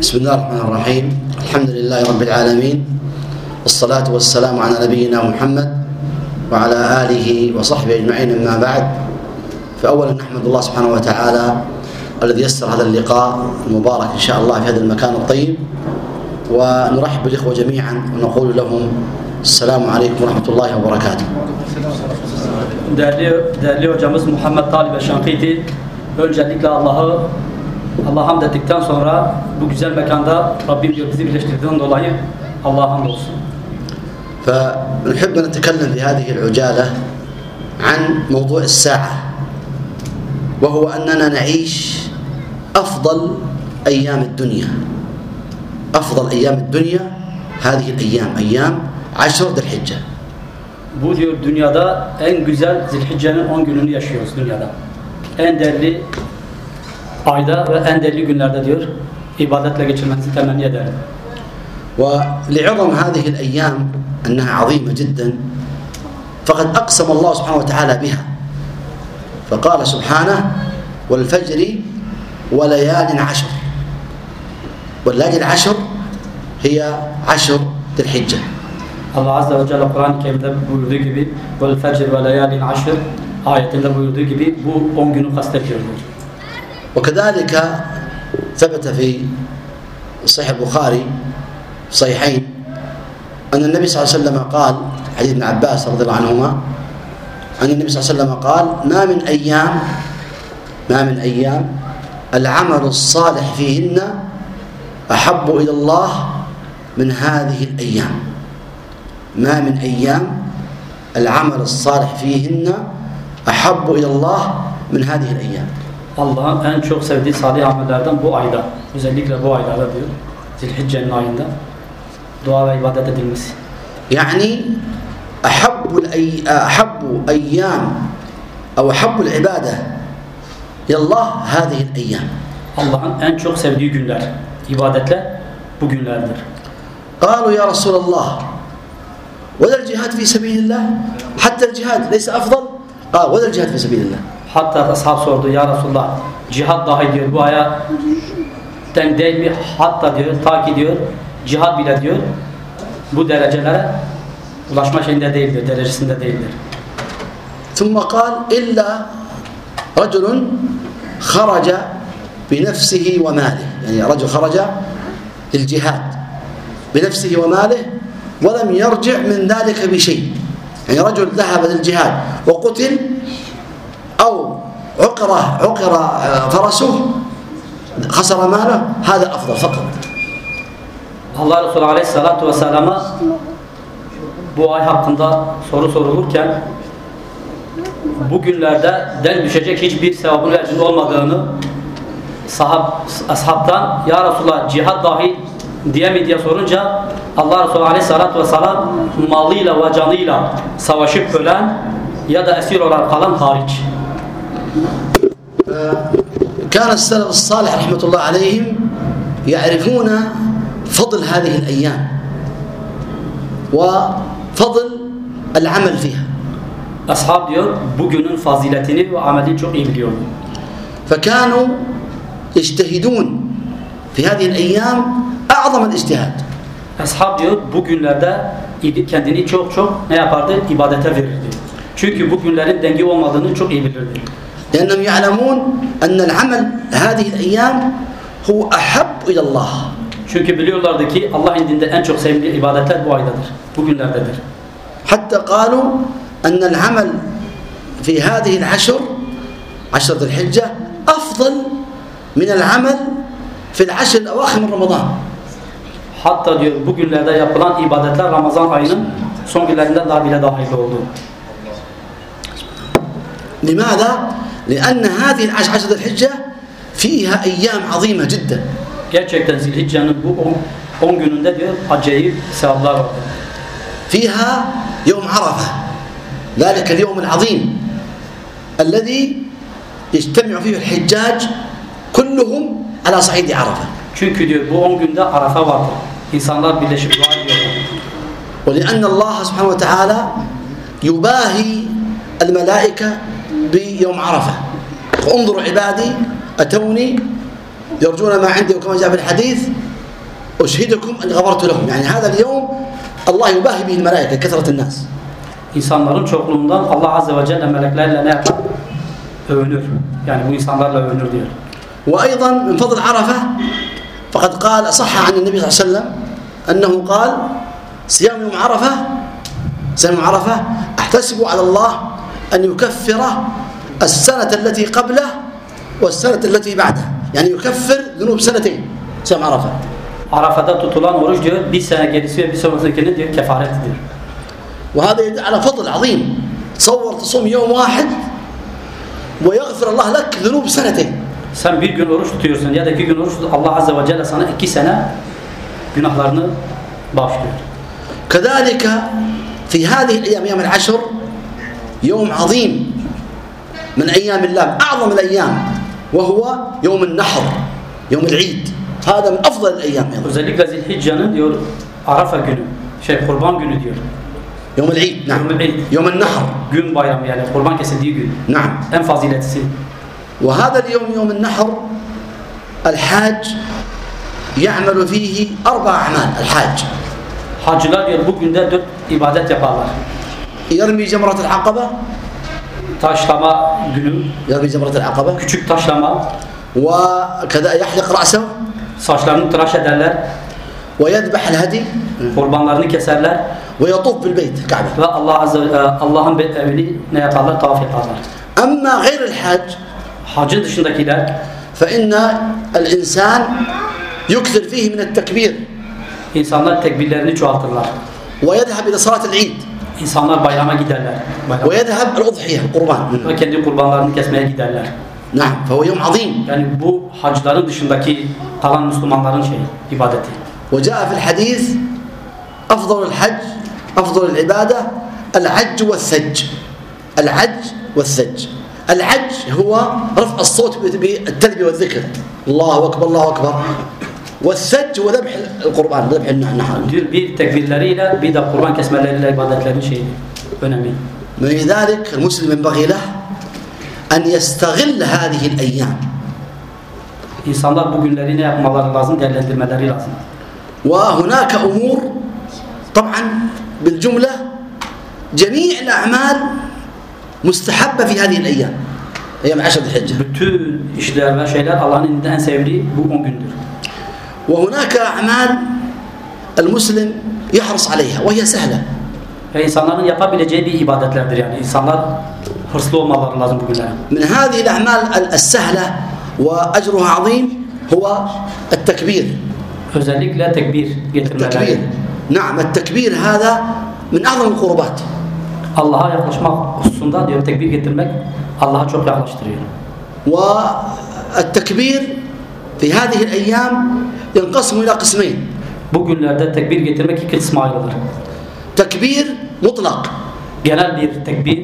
بسم الله الرحمن الرحيم. الحمد لله رب العالمين. والصلاة والسلام على نبينا محمد وعلى آله وصحبه أجمعين أما بعد. فأولا نحمد الله سبحانه وتعالى الذي يسر هذا اللقاء المبارك إن شاء الله في هذا المكان الطيب. ونرحب بالإخوة جميعا ونقول لهم السلام عليكم ورحمة الله وبركاته. Değerli, değerli hocamız Muhammed Talip öncelikle Allah'ı Allah'a hamd ettikten sonra bu güzel mekanda Rabbim diyor bizi birleştirdiğinden dolayı Allah'a hamdolsun. فنحب أن نتكلم في هذه العجالة عن موضوع الساعة وهو أننا نعيش أفضل أيام الدنيا أفضل أيام الدنيا هذه الأيام أيام عشر ذي الحجة Bu diyor dünyada en güzel Zilhicce'nin 10 gününü yaşıyoruz dünyada. En değerli ayda ve en değerli günlerde diyor ibadetle geçirmenizi temenni ederim. ولعظم هذه الأيام أنها عظيمة جدا فقد أقسم الله سبحانه وتعالى بها فقال سبحانه والفجر وليال عشر والليالي العشر هي عشر ذي الحجة Allah Azze ve Celle Kur'an-ı Kerim'de buyurduğu gibi vel fecr ve leyalin aşr ayetinde buyurduğu gibi bu 10 günü kastediyor diyor. وكذلك ثبت في صحيح البخاري صحيحين أن النبي صلى الله عليه وسلم قال حديث ابن عباس رضي الله عنهما أن النبي صلى الله عليه وسلم قال ما من أيام ما من أيام العمل الصالح فيهن أحب إلى الله من هذه الأيام. ما من أيام العمل الصالح فيهن أحب إلى الله من هذه الأيام. Allah'ın en çok sevdiği salih amellerden bu ayda, özellikle bu aylarda diyor, Zilhicce'nin ayında dua ve ibadet edilmesi. يعني أحب الأي... أحب أيام أو أحب العبادة إلى الله هذه الأيام Allah'ın en çok sevdiği günler, ibadetler bu günlerdir. قالوا يا رسول الله ولا الجهاد في سبيل الله حتى الجهاد ليس أفضل قال ولا الجهاد في سبيل الله Hatta ashab sordu ya Resulullah cihad dahi diyor bu aya den değil mi? Hatta diyor ta ki diyor cihad bile diyor bu derecelere ulaşma şeyinde değildir, derecesinde değildir. ثم قال إلا رجل خرج بنفسه وماله يعني رجل خرج للجهاد بنفسه وماله ولم يرجع من ذلك بشيء يعني رجل ذهب للجهاد وقتل أو عقر عقر فرسه خسر ماله هذا أفضل فقط Allah Resulü Aleyhisselatü Vesselam'a bu ay hakkında soru sorulurken bugünlerde den düşecek hiçbir sevabın ve ecrin olmadığını sahab, ashabtan Ya Resulullah cihad dahil diye mi diye sorunca Allah Resulü Aleyhisselatü Vesselam malıyla ve canıyla savaşıp ölen ya da esir olarak kalan hariç. كان السلف الصالح رحمة الله عليهم يعرفون فضل هذه الأيام وفضل العمل فيها Ashab diyor bugünün faziletini ve amelini çok iyi biliyor. فكانوا يجتهدون في هذه الأيام أعظم الاجتهاد Ashab diyor bu günlerde kendini çok çok ne yapardı? İbadete verirdi. Çünkü bu günlerin denge olmadığını çok iyi bilirdi. لأنهم يعلمون أن العمل هذه الأيام هو أحب إلى الله Çünkü biliyorlardı ki Allah indinde en çok sevdiği ibadetler bu aydadır. Bu günlerdedir. حتى قالوا أن العمل في هذه العشر عشر ذي الحجة أفضل من العمل في العشر الأواخر من رمضان Hatta diyor bu günlerde yapılan ibadetler Ramazan ayının son günlerinden daha bile dahil oldu. لماذا؟ لأن هذه العشر عشر ذي الحجة فيها أيام عظيمة جدا Gerçekten Zilhicce'nin bu 10 gününde diyor acayip sevaplar var. فيها يوم عرفة ذلك اليوم العظيم الذي يجتمع فيه الحجاج كلهم على صعيد عرفة Çünkü diyor bu 10 günde Arafa vardır. İnsanlar birleşip dua ediyorlar. ولأن الله سبحانه وتعالى يباهي الملائكة بيوم عرفة انظروا عبادي أتوني يرجون ما عندي وكما جاء في الحديث أشهدكم أن غفرت لهم يعني هذا اليوم الله يباهي به الملائكة كثرة الناس İnsanların çokluğundan Allah Azze ve Celle meleklerle ne yapar? Övünür. Yani bu insanlarla övünür diyor. وأيضا من فضل عرفة فقد قال صح عن النبي صلى الله عليه وسلم أنه قال صيام يوم عرفة صيام يوم عرفة أحتسب على الله أن يكفر السنة التي قبله والسنة التي بعده يعني يكفر ذنوب سنتين صيام عرفة Arafa'da tutulan oruç diyor bir sene gerisi ve bir sonrasındakini diyor kefaret diyor. وهذا يدل على فضل عظيم تصور تصوم يوم واحد ويغفر الله لك ذنوب سنتين Sen bir gün oruç tutuyorsun ya da iki gün oruç tutuyorsun. Allah Azze ve Celle sana iki sene günahlarını bağışlıyor. كذلك في هذه الأيام أيام العشر يوم عظيم من أيام الله أعظم الأيام وهو يوم النحر يوم العيد هذا من أفضل الأيام أيضا Özellikle Zilhicce'nin diyor Arafa günü, şey kurban günü diyor. يوم العيد نعم يوم العيد. يوم النحر Gün bayramı yani kurban kesildiği gün. نعم En faziletlisi. وهذا اليوم يوم النحر الحاج يعمل فيه أربع أعمال الحاج Hacılar diyor bu günde dört ibadet yaparlar. يرمي جمرة العقبة Taşlama günü, يرمي جمرة العقبة küçük taşlama, وكذا يحلق رأسه saçlarını tıraş ederler, ويذبح الهدي kurbanlarını keserler ويطوف بالبيت كعبة ve Allah Azze e, Allah'ın be- evini ne yaparlar? Tavaf yaparlar. أما غير الحاج Hacın dışındakiler فإن الإنسان يكثر فيه من التكبير insanlar tekbirlerini çoğaltırlar. ويذهب إلى صلاة العيد İnsanlar bayrama giderler. Bayram. ويذهب الأضحية القربان Ve kendi kurbanlarını kesmeye giderler. نعم فهو يوم عظيم Yani bu hacıların dışındaki kalan Müslümanların şeyi, ibadeti. وجاء في الحديث أفضل الحج أفضل العبادة العج والثج العج والثج العج هو رفع الصوت بالتلبية والذكر الله أكبر الله أكبر والسج وذبح القربان ذبح النحنح بيد تكبير لريلا بيد القربان كاسم الله لله عبادة شيء من ذلك المسلم ينبغي له أن يستغل هذه الأيام İnsanlar bu günleri ne yapmaları lazım, değerlendirmeleri lazım. Ve أمور طبعا بالجملة جميع الأعمال مستحبة في هذه الأيام. أيام عشر الحجة. Bütün işler ve şeyler Allah'ın indinde en sevdiği 10 gündür. وهناك أعمال المسلم يحرص عليها وهي سهلة Ve insanların yapabileceği bir ibadetlerdir yani. İnsanlar hırslı olmaları lazım bu günlere. من هذه الأعمال السهلة وأجرها عظيم هو التكبير Özellikle tekbir التكبير getirmeleri. نعم التكبير هذا من أعظم القربات Allah'a yaklaşmak hususunda diyor tekbir getirmek Allah'a çok yaklaştırıyor. والتكبير في هذه الأيام ينقسم إلى قسمين Bu günlerde tekbir getirmek iki kısma ayrılır. تكبير مطلق Genel bir tekbir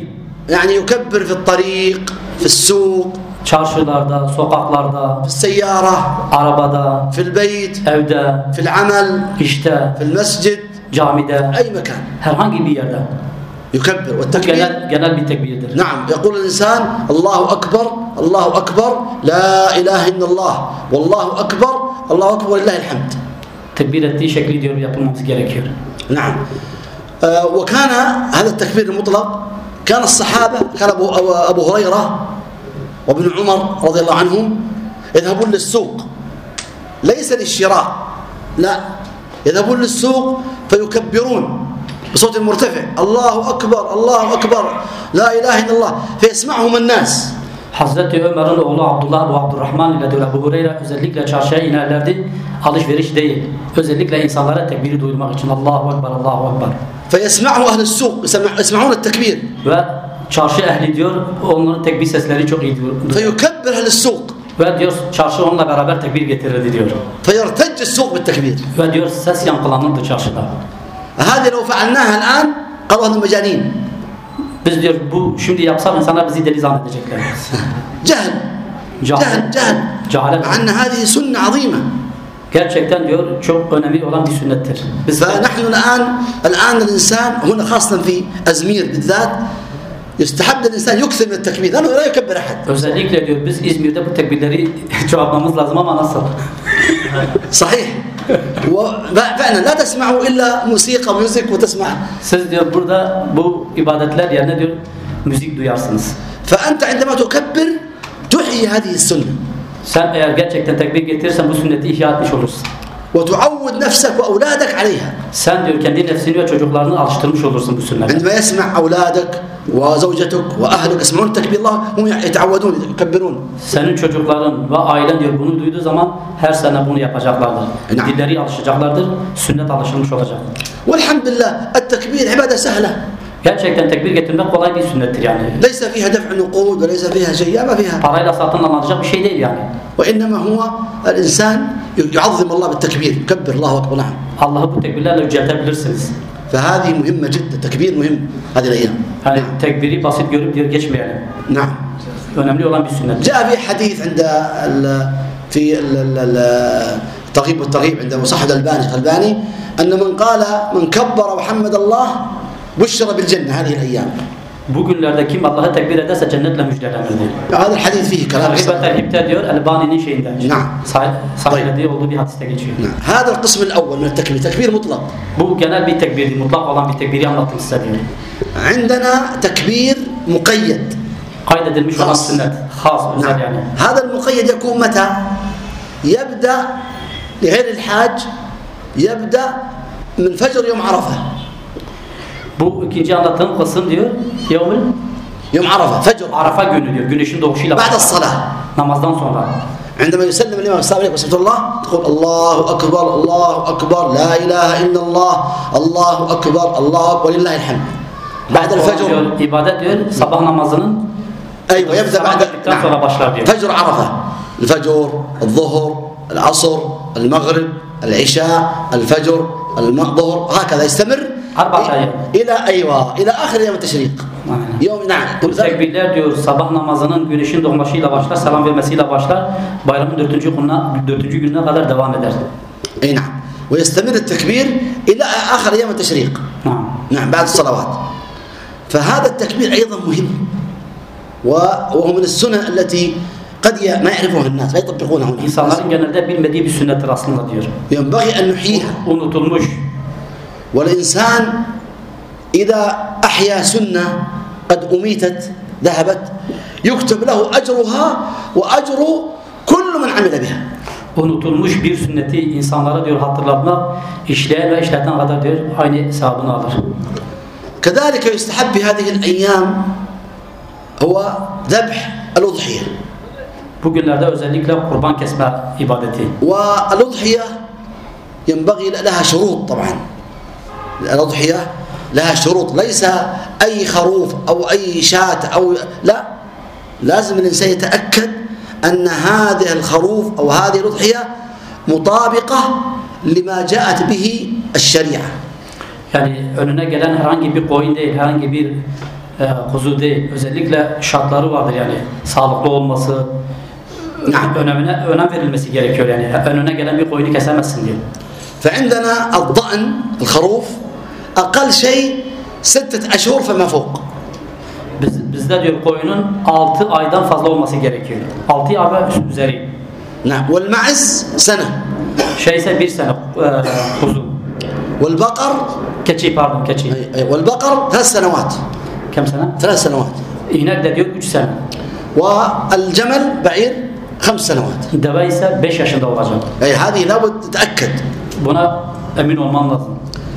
يعني يكبر في الطريق في السوق çarşılarda, sokaklarda, في السيارة arabada, في البيت evde, في العمل işte, في المسجد camide, أي مكان herhangi bir yerde. يكبر Bu والتكبير genel, genel bir tekbirdir. نعم يقول الإنسان الله أكبر الله أكبر لا إله إلا الله والله أكبر الله أكبر ولله الحمد. Tekbir ettiği şekli diyor yapılmamız gerekiyor. نعم. آه، وكان هذا التكبير المطلق كان الصحابة كان أبو- أبو هريرة وابن عمر رضي الله عنهم يذهبون للسوق. ليس للشراء لا. يذهبون للسوق فيكبرون بصوت مرتفع. الله أكبر الله أكبر. لا إله إلا الله. فيسمعهم الناس. Hazreti Ömer'in oğlu Abdullah bu Abdurrahman ile diyor Ebu Hureyre özellikle çarşıya inerlerdi. Alışveriş değil. Özellikle insanlara tekbiri duyurmak için Allahu Ekber, Allahu Ekber. فيسمعه أهل السوق يسمع- يسمعون التكبير Ve çarşı ehli diyor onların tekbir sesleri çok iyi diyor. فيكبر أهل السوق Ve diyor çarşı onunla beraber tekbir getirirdi diyor. فيرتج السوق بالتكبير Ve diyor ses yankılanırdı çarşıda. هذه لو فعلناها الآن قالوا هذا مجانين Biz diyor bu şimdi yapsak insanlar bizi deli zannedecekler. جهل Cahil. جهل جهل Cehalet. مع أن هذه سنة عظيمة Gerçekten diyor çok önemli olan bir sünnettir. Biz فنحن الآن الآن الإنسان هنا خاصة في أزمير بالذات يستحب للإنسان يكثر من التكبير لأنه لا يكبر أحد Özellikle diyor biz İzmir'de bu tekbirleri çoğaltmamız lazım ama nasıl? صحيح وفعلا لا تسمعوا إلا موسيقى ميوزك وتسمع Siz diyor burada bu ibadetler yerine diyor müzik duyarsınız. فأنت عندما تكبر تحيي هذه السنة Sen eğer gerçekten tekbir getirirsen bu sünneti ihya etmiş olursun. وتعود نفسك وأولادك عليها Sen diyor kendi nefsini ve çocuklarını alıştırmış olursun bu sünnete. عندما يسمع أولادك وزوجتك وأهلك يسمعون تكبير الله هم يتعودون يكبرون Senin çocukların ve ailen diyor bunu duyduğu zaman her sene bunu yapacaklardır. Naam. Dilleri alışacaklardır. Sünnet alışılmış olacak. والحمد لله التكبير عبادة سهلة Gerçekten tekbir getirmek kolay bir sünnettir yani. ليس فيها دفع نقود وليس فيها شيء ما فيها Parayla satın alınacak bir şey değil yani. وإنما هو الإنسان يعظم الله بالتكبير يكبر الله أكبر نعم Allah'ı bu tekbirlerle yüceltebilirsiniz. فهذه مهمة جدا التكبير مهم هذه الأيام Yani tekbiri basit görüp diyor geçmeyelim. نعم Önemli olan bir sünnet. جاء في حديث عند في ال- ال- ال- الترغيب والترهيب عند مصحف الألباني الألباني أن من قال من كبر وحمد الله بشر بالجنة هذه الأيام Bugünlerde kim Allah'ı tekbir ederse cennetle müjdelenir diyor. هذا الحديث فيه كلام Terhib ve terhipte diyor Elbani'nin şeyinde. Naam. Sah- Sahihlediği olduğu bir hadiste geçiyor. نعم. هذا القسم الأول من التكبير تكبير مطلق Bu genel bir tekbirdi. Mutlak olan bir tekbiri anlattım size diyor. عندنا تكبير مقيد Kaydedilmiş olan Has. sünnet. Has, özel نعم. yani. هذا المقيد يكون متى يبدأ لغير الحاج يبدأ من فجر يوم عرفة Bu ikinci anlattığım kısım diyor. Yevmül يوم عرفة فجر Arafa günü diyor. Güneşin doğuşuyla بعد başlar. الصلاة Namazdan sonra. عندما يسلم الإمام السلام عليكم ورحمة الله تقول الله أكبر الله أكبر لا إله إلا الله الله أكبر الله أكبر ولله الحمد بعد الفجر ibadet diyor. Sabah namazının أيوة يبدأ بعد diyor. فجر عرفة الفجر الظهر العصر المغرب العشاء الفجر الظهر هكذا يستمر أربعة أيام إلى أيوة إلى آخر يوم التشريق يوم نعم كمزاك بالله diyor sabah namazının güneşin doğmasıyla başlar selam vermesiyle başlar bayramın dördüncü gününe dördüncü gününe kadar devam eder. إيه نعم ويستمر التكبير إلى آخر يوم التشريق. نعم. نعم بعد الصلوات. فهذا التكبير أيضا مهم وهو من السنة التي قد ما يعرفوها الناس لا يطبقونها. إنسان الله إن جنده بالمدي بالسنة راسلنا diyor. ينبغي أن نحييها. unutulmuş والإنسان إذا أحيا سنة قد أميتت ذهبت يكتب له أجرها وأجر كل من عمل بها Unutulmuş bir sünneti insanlara diyor hatırlatmak, işleyen ve işleten kadar diyor aynı sevabını alır. كذلك يستحب في هذه الأيام هو ذبح الأضحية Bugünlerde özellikle kurban kesme ibadeti. والأضحية ينبغي لها شروط طبعا الأضحية لها شروط ليس أي خروف أو أي شاة أو لا لازم الإنسان يتأكد أن هذه الخروف أو هذه الأضحية مطابقة لما جاءت به الشريعة. يعني أنا قلنا herhangi bir koyun değil herhangi bir kuzu değil özellikle şartları vardır yani sağlıklı olması نعم. önemine önem verilmesi gerekiyor yani önüne gelen bir koyunu kesemezsin diye. فعندنا الضأن الخروف أقل شيء ستة أشهر فما فوق Biz, bizde diyor koyunun 6 aydan fazla olması gerekiyor. 6 ay ve üzeri. نعم والمعز سنة Şeyse bir sene e, kuzu. والبقر Keçi pardon keçi. والبقر ثلاث سنوات Kem sene? ثلاث سنوات İnek de diyor 3 sene. والجمل بعير خمس سنوات ise 5 yaşında olacak. أي هذه لابد تتأكد Buna emin olman lazım.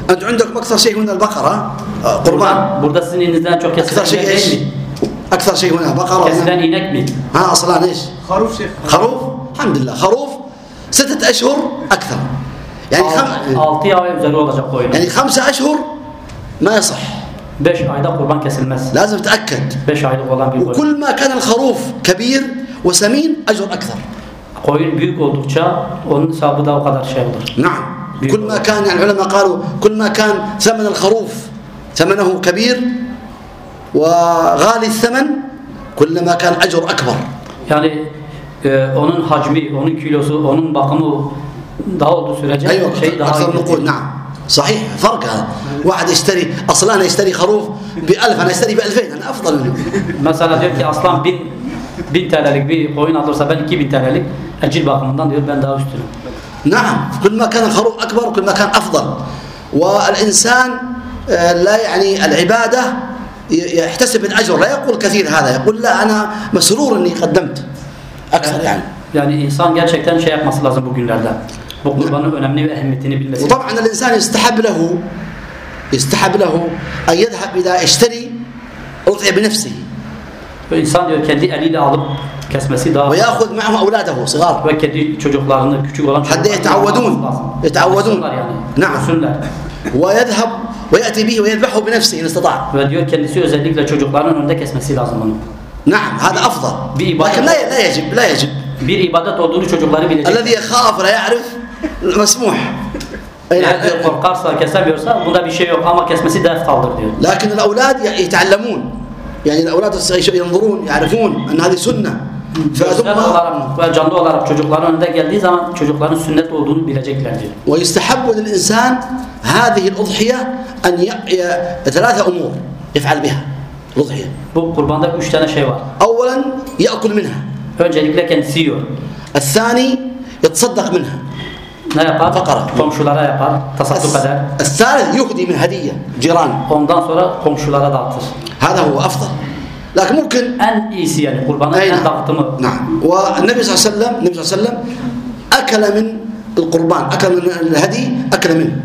أنت عندكم أكثر شيء هنا البقرة؟ آه، قربان. Burada, sizin elinizden çok kesilen أكثر شيء mi? أكثر شيء هنا بقرة Kesilen inek mi? ها أصلان إيش؟ خروف شيخ. خروف؟ الحمد لله. خروف ستة أشهر أكثر. يعني خم... 6 ay üzeri olacak koyun. يعني خمسة أشهر ما يصح. 5 ayda kurban kesilmez. لازم تتأكد 5 aylık olan bir koyun. وكل ما كان الخروف كبير وسمين أجر أكثر. Koyun büyük oldukça onun hesabı da o kadar şey olur. نعم. كل ما كان يعني العلماء قالوا كل ما كان ثمن الخروف ثمنه كبير وغالي الثمن كلما كان أجر أكبر Yani e, onun hacmi, onun kilosu, onun bakımı daha olduğu sürece أيوة şey daha أكثر. نقود نعم صحيح فرق هذا واحد يشتري أصلا يشتري خروف بألف أنا أشتري بألفين أنا أفضل منه Mesela diyor ki aslan bin, bin TL'lik bir koyun alırsa ben 2000 TL'lik ecil bakımından diyor ben daha üstünüm. نعم كل ما كان الخروف أكبر كل ما كان أفضل. والإنسان آه، لا يعني العبادة يحتسب الأجر. لا يقول كثير هذا يقول لا أنا مسرور أني قدمت. أكثر يعني. Yani insan gerçekten şey yapması lazım bugünlerde. Bu kurbanın önemini ve ehemmiyetini bilmesi. وطبعا الإنسان يستحب له يستحب له أن يذهب إذا يشتري أضحية بنفسه. Insan diyor kendi eliyle alıp kesmesi daha ويأخذ معه أولاده صغار ve kendi çocuklarını küçük olan حتى يتعودون. يتعودون yani. نعم. ويذهب ويأتي به ويذبحه بنفسه إن استطاع Ve diyor kendisi özellikle çocukların önünde kesmesi lazım onu. نعم هذا أفضل. لكن لا لا يجب لا يجب Bir ibadet olduğunu çocukları bilecek. الذي يخاف لا يعرف مسموح نعم. diyor korkarsa kesemiyorsa bunda bir şey yok ama kesmesi de eftaldır diyor. لكن الأولاد يتعلمون يعني الاولاد ينظرون يعرفون أن هذه سنة. ويستحب للإنسان هذه الأضحية أن ثلاثة أمور يفعل بها. الأضحية أولا يأكل منها. الثاني يتصدق منها. Ne yapar? Fakara. Komşulara yapar. Tasadduk eder. الثالث يهدي من هدية جيران Ondan sonra komşulara dağıtır. هذا هو أفضل لكن ممكن En iyisi yani kurbanın أي en نعم dağıtımı. نعم والنبي صلى الله عليه وسلم النبي صلى الله عليه وسلم أكل من القربان أكل من الهدي أكل منه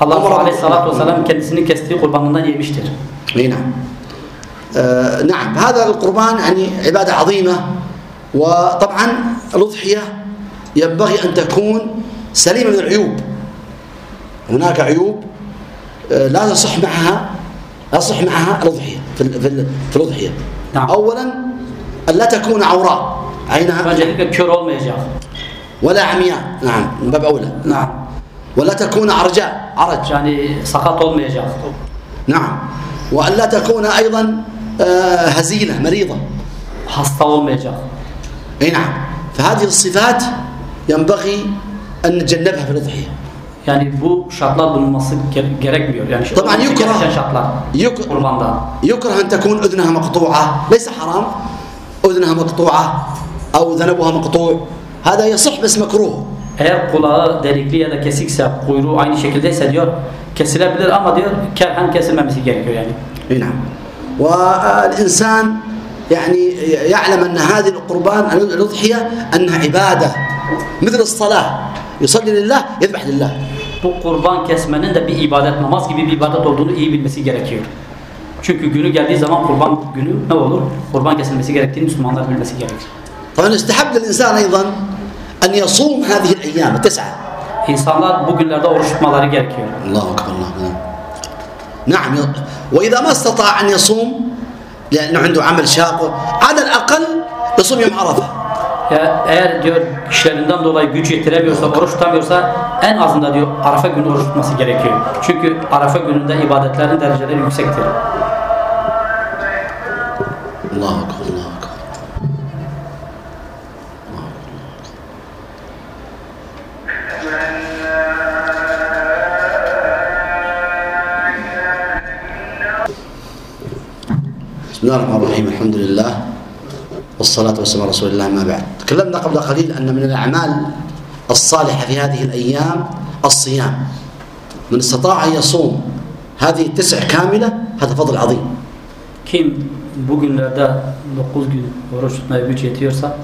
Allah أمر Resulü Aleyhisselatü Vesselam kendisini kestiği kurbanından yemiştir. أي نعم آه نعم هذا القربان يعني عبادة عظيمة وطبعا الأضحية ينبغي أن تكون سليمة من العيوب هناك عيوب آه لا تصح معها لا تصح معها الأضحية في في, في الأضحية نعم. أولا أن لا تكون عوراء عينها. ولا عمياء نعم من باب أولى Na'am. ولا تكون عرجاء عرج Yani sakat olmayacak. نعم وأن لا تكون أيضا آه هزيلة مريضة Hasta olmayacak. أي نعم فهذه الصفات ينبغي ان نتجنبها في الاضحيه Yani bu şartlar bulunması gere- gerekmiyor. Yani Tabii, olması yukrah. gereken şartlar. يك- Kurbanda. يكره ان تكون اذنها مقطوعه ليس حرام اذنها مقطوعه أو ذنبها مقطوع هذا يصح بس مكروه Eğer kulağı delikli ya da kesikse, kuyruğu aynı şekildeyse diyor kesilebilir ama diyor kerhen kesilmemesi gerekiyor yani. نعم والانسان يعني يعلم ان هذه القربان الاضحيه انها عباده مثل الصلاه يصلي لله يذبح لله Bu kurban kesmenin de bir ibadet, namaz gibi bir ibadet olduğunu iyi bilmesi gerekiyor. Çünkü günü geldiği zaman kurban günü ne olur? Kurban kesilmesi gerektiğini Müslümanlar bilmesi gerekir. طبعا يستحب للانسان أيضا ان يصوم هذه الأيام التسعه İnsanlar bugünlerde oruç tutmaları gerekiyor. اكبر الله اكبر نعم واذا ما استطاع ان يصوم لأنه عنده عمل شاق على الاقل يصوم يوم عرفه ya eğer diyor işlerinden dolayı güç yetiremiyorsa, oruç tutamıyorsa en azından diyor Arafa günü oruç tutması gerekiyor. Çünkü Arafa gününde ibadetlerin dereceleri yüksektir. Allah Allah Bismillahirrahmanirrahim. Elhamdülillah. والصلاة والسلام على رسول الله ما بعد. تكلمنا قبل قليل أن من الأعمال الصالحة في هذه الأيام الصيام. من استطاع أن يصوم هذه التسع كاملة هذا فضل عظيم. Kim bugünlerde 9 gün oruç tutmaya güç yetiyorsa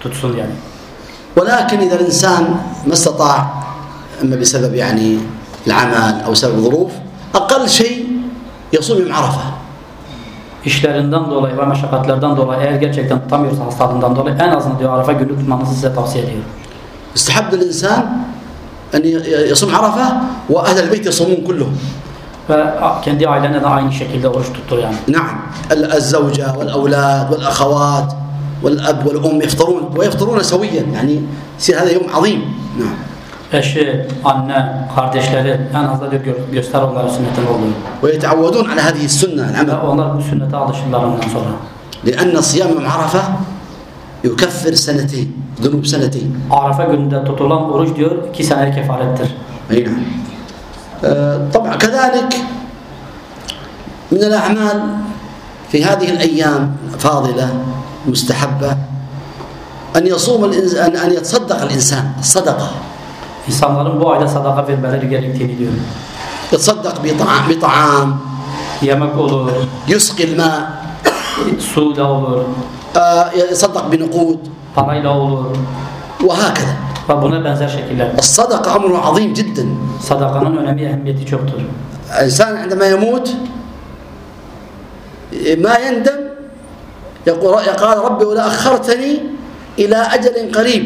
tutsun yani. ولكن إذا الإنسان ما استطاع إما بسبب يعني العمل أو سبب ظروف أقل شيء يصوم يوم عرفة. İşlerinden dolayı ve meşakkatlerden dolayı eğer gerçekten tutamıyorsa hastalığından dolayı en azından diyor Arafa günü tutmanızı size tavsiye ediyorum. يستحب للإنسان أن ي- يصوم عرفة وأهل البيت يصومون كلهم Ve kendi ailene de aynı şekilde oruç tuttur yani. نعم ال- الزوجة والأولاد والأخوات والأب والأم يفطرون ويفطرون سويا يعني يصير هذا يوم عظيم نعم Eşi, anne, kardeşleri en diyor gö- göster onlara sünnetin olduğunu. ويتعودون على هذه السنة Ve العمل onlar bu sünnete alışırlar ondan sonra. لأن صيام يوم عرفة يكفر سنتين ذنوب سنتين Arafa gününde tutulan oruç diyor iki senelik kefarettir. اي نعم آه، طبعا كذلك من الأعمال في هذه الأيام فاضلة مستحبة أن يصوم الإنسان أن يتصدق الإنسان الصدقة İnsanların bu ayda sadaka vermeleri gerektiğini diyor. يتصدق بطعام, بطعام Yemek olur, يسقي الماء su da olur, آه، يتصدق بنقود parayla olur وهكذا ve buna benzer şekiller. الصدقة أمر عظيم جدا Sadakanın önemi, ehemmiyeti çoktur. الإنسان عندما يموت ما يندم يقول قال ربي ولا أخرتني إلى أجل قريب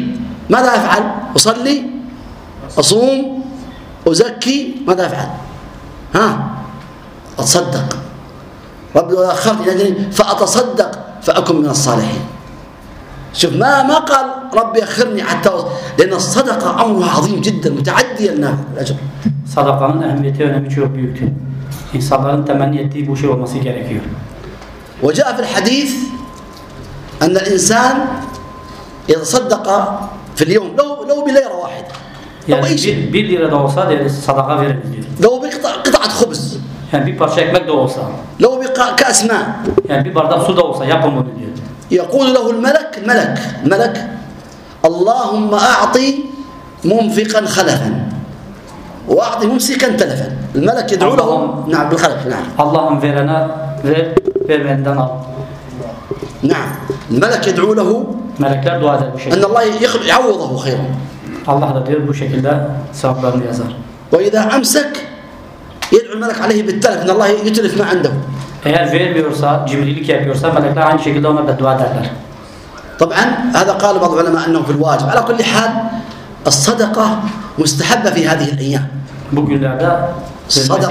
ماذا أفعل أصلي أصوم أزكي ماذا أفعل ها؟ أتصدق. ربي أخرتني إلى أجل فأتصدق فأكن من الصالحين. شوف ما ما قال ربي أخرني حتى لأن الصدقة أمرها عظيم جدا متعدي الأجر. Sadakanın ehemmiyeti, önemi çok büyüktür. İnsanların temenni ettiği bu şey olması gerekiyor. وجاء في الحديث أن الإنسان يتصدق في اليوم لو لو بليرة واحدة. Yani bir, bir lira da olsa dedi يقول له الملك الملك الملك اللهم أعطي منفقا خلفا وأعطي ممسكا تلفا. الملك يدعو له. نعم بالخلف نعم. اللهم في لنا فير عندنا. نعم الملك يدعو له ملك أن الله يعوضه خيرا. Allah da diyor bu şekilde sevaplarını yazar. وإذا أمسك يدعو الملك عليه بالتلف أن الله يتلف ما عنده Eğer vermiyorsa, cimrilik yapıyorsa melekler aynı şekilde ona beddua ederler. طبعا هذا قال بعض العلماء أنه في الواجب على كل حال الصدقة مستحبة في هذه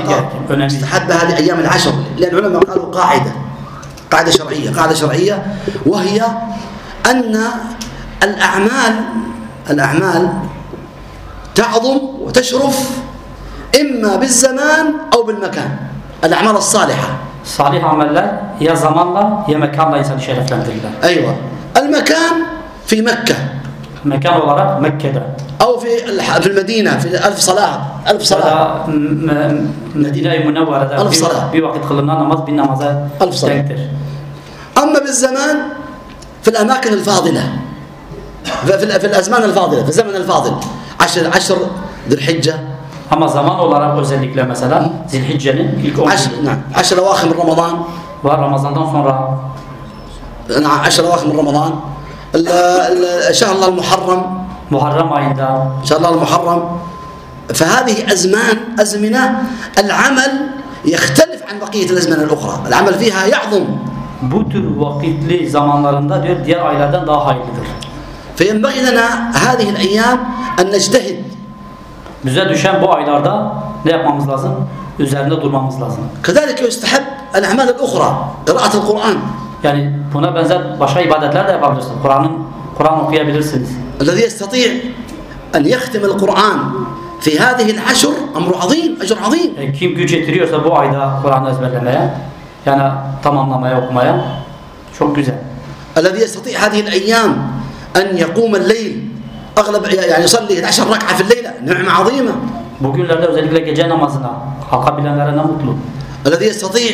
gereken, önemli. مستحبة هذه أيام العشر لأن العلماء قالوا قاعدة قاعدة شرعية قاعدة شرعية وهي أن الأعمال الأعمال تعظم وتشرف إما بالزمان أو بالمكان. الأعمال الصالحة. صالحة عمل الله يا زمان الله يا مكان الله يسأل شرف لأنت الله أيوة. المكان في مكة. مكان وراء مكة ده. أو في في المدينة في ألف صلاة ألف صلاة. مدينة منورة ألف صلاة. في بوقت خلنا نمض بالنمازات ألف صلاة. أما بالزمان في الأماكن الفاضلة. في, في, الأزمان الفاضلة في الزمن الفاضل. عشر عشر ذي الحجة. Ama zaman olarak özellikle mesela Zilhicce'nin ilk 10 عشر نعم. عشر أواخر من رمضان var. Ramazan'dan sonra نعم عشر أواخر من رمضان شهر الله المحرم. Muharrem ayında شهر الله المحرم. فهذه أزمان أزمنة. العمل يختلف عن بقية الأزمنة الأخرى. العمل فيها يعظم. bu tür vakitli zamanlarında diyor diğer aylardan daha hayırlıdır. فينبغي لنا هذه الأيام أن نجتهد Bize düşen bu aylarda ne yapmamız lazım? Üzerinde durmamız lazım. كذلك يستحب الأعمال الأخرى قراءة القرآن Yani buna benzer başka ibadetler de yapabilirsiniz. Kur'an'ın Kur'an okuyabilirsiniz. الذي يستطيع أن يختم القرآن في هذه العشر أمر عظيم أجر عظيم E, kim güç yetiriyorsa bu ayda Kur'an'ı ezberlemeye, yani tamamlamaya, okumaya çok güzel. الذي يستطيع هذه الأيام أن يقوم الليل. أغلب يعني يصلي 11 ركعة في الليلة. نعمة عظيمة. Bugünlerde özellikle gece namazına kalkabilenlere ne mutlu. الذي يستطيع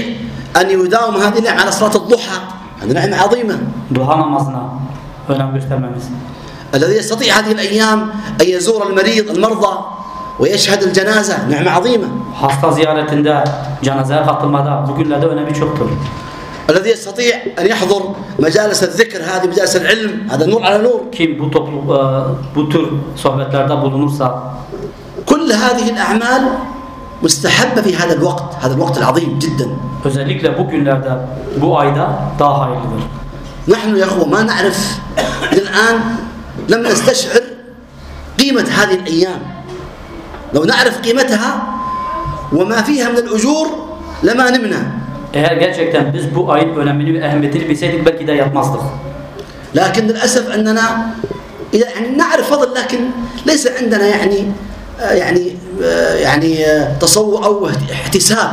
أن يداوم هذه النعمة على صلاة الضحى. هذه نعمة عظيمة. Duha namazına önem göstermemiz. الذي يستطيع هذه الأيام أن يزور المريض المرضى ويشهد الجنازة. نعمة عظيمة. Hasta ziyaretinde, cenazeye katılmada bugünlerde önemi çoktur. الذي يستطيع أن يحضر مجالس الذكر هذه مجالس العلم. هذا نور على نور. Kim bu toplu, bu tür sohbetlerde bulunursa كل هذه الأعمال مستحبة في هذا الوقت هذا الوقت العظيم جدا. özellikle bu günlerde, bu ayda daha hayırlıdır. نحن يا أخوة ما نعرف الآن لم نستشعر قيمة هذه الأيام. لو نعرف قيمتها وما فيها من الأجور لما نمنا. Eğer gerçekten biz bu ayın önemini ve ehemmiyetini bilseydik belki de yapmazdık. لكن للأسف أننا إذا يعني نعرف فضل لكن ليس عندنا يعني آه، يعني آه، يعني آه، تصور أو احتساب.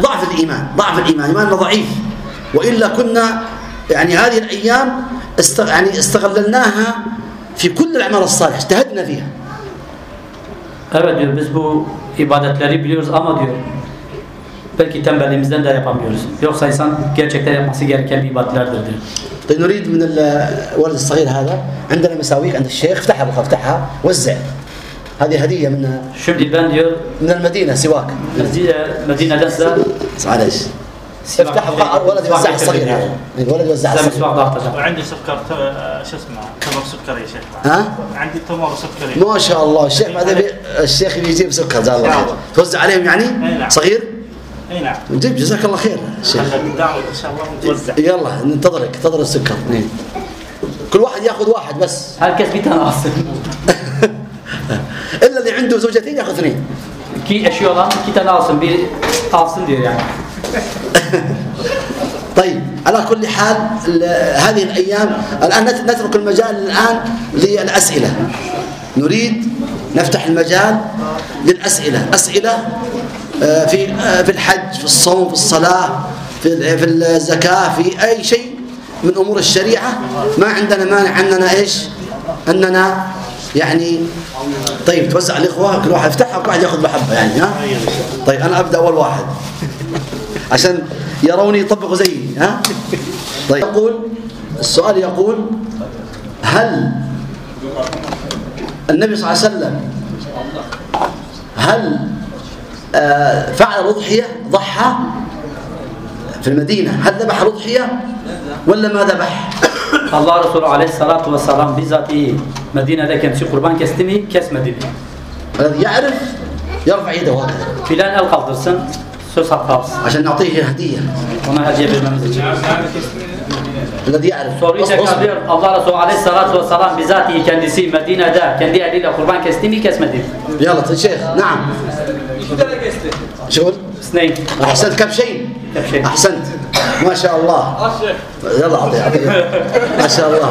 ضعف الإيمان ضعف الإيمان إيماننا ضعيف. وإلا كنا يعني هذه الأيام يعني استغللناها في كل الأعمال الصالحة اجتهدنا فيها. Evet diyor biz bu ibadetleri biliyoruz ama diyor belki tembelliğimizden de yapamıyoruz. Yoksa insan gerçekten yapması gereken ibadetlerdir diyor. طيب نريد من الولد الصغير هذا عندنا مساويك عند الشيخ افتحها أبو افتحها. وزع. هذه هدية من Şimdi ben diyor من المدينة سواك. Medine, Medine'den size معلش افتحها أبغى الولد misvak يوزع الصغير هذا. diyor. الولد يوزع الصغير. وعندي سكر شو اسمه تمر سكري يا شيخ. ها؟ عندي تمر سكري. ما شاء الله. الشيخ بعد بي الشيخ بيجيب سكر جزاه الله خير. توزع عليهم يعني؟ نعم. صغير؟ أي نعم. جيب جزاك الله خير. نداول إن شاء الله ونتوزع يلا ننتظرك انتظر السكر. اثنين كل واحد ياخذ واحد بس. bir tane alsın. إلا اللي عنده زوجتين ياخذ اثنين. İki eşi olan iki tane alsın. Bir alsın diyor yani. طيب على كل حال ال- هذه الأيام الآن نت- نترك المجال الآن للأسئلة. نريد نفتح المجال للأسئلة. أسئلة آه، في آه، في الحج في الصوم في الصلاة في في الزكاة في أي شيء من أمور الشريعة. ما عندنا مانع أننا إيش؟ أننا يعني طيب توزع الإخوة كل واحد يفتحها وكل واحد ياخذ بحبه يعني ها؟ طيب أنا أبدأ أول واحد عشان يروني يطبقوا زيي ها؟ طيب يقول السؤال يقول هل النبي صلى الله عليه وسلم هل آه، آه، فعل الأضحية ضحى في المدينة. هل ذبح الأضحية ولا ما ذبح؟ الله رسول عليه الصلاة والسلام بذاته مدينة ذاك يمسي قربان كاستمي كاس مدينة. الذي يعرف يرفع يده وهكذا فلان لأن ألقى الدرسن سوسة عشان نعطيه هدية. وما هدية بالمنزل. الذي يعرف. سوري تكبر الله رسول عليه الصلاة والسلام بذاته كان مدينة ذا كان دي قربان كاستمي كاس مدينة. يلا شيخ نعم. شغل؟ Snail. أحسنت كبشين Kepşe. أحسنت. ما شاء الله. يلا اعطي اعطي ما شاء الله.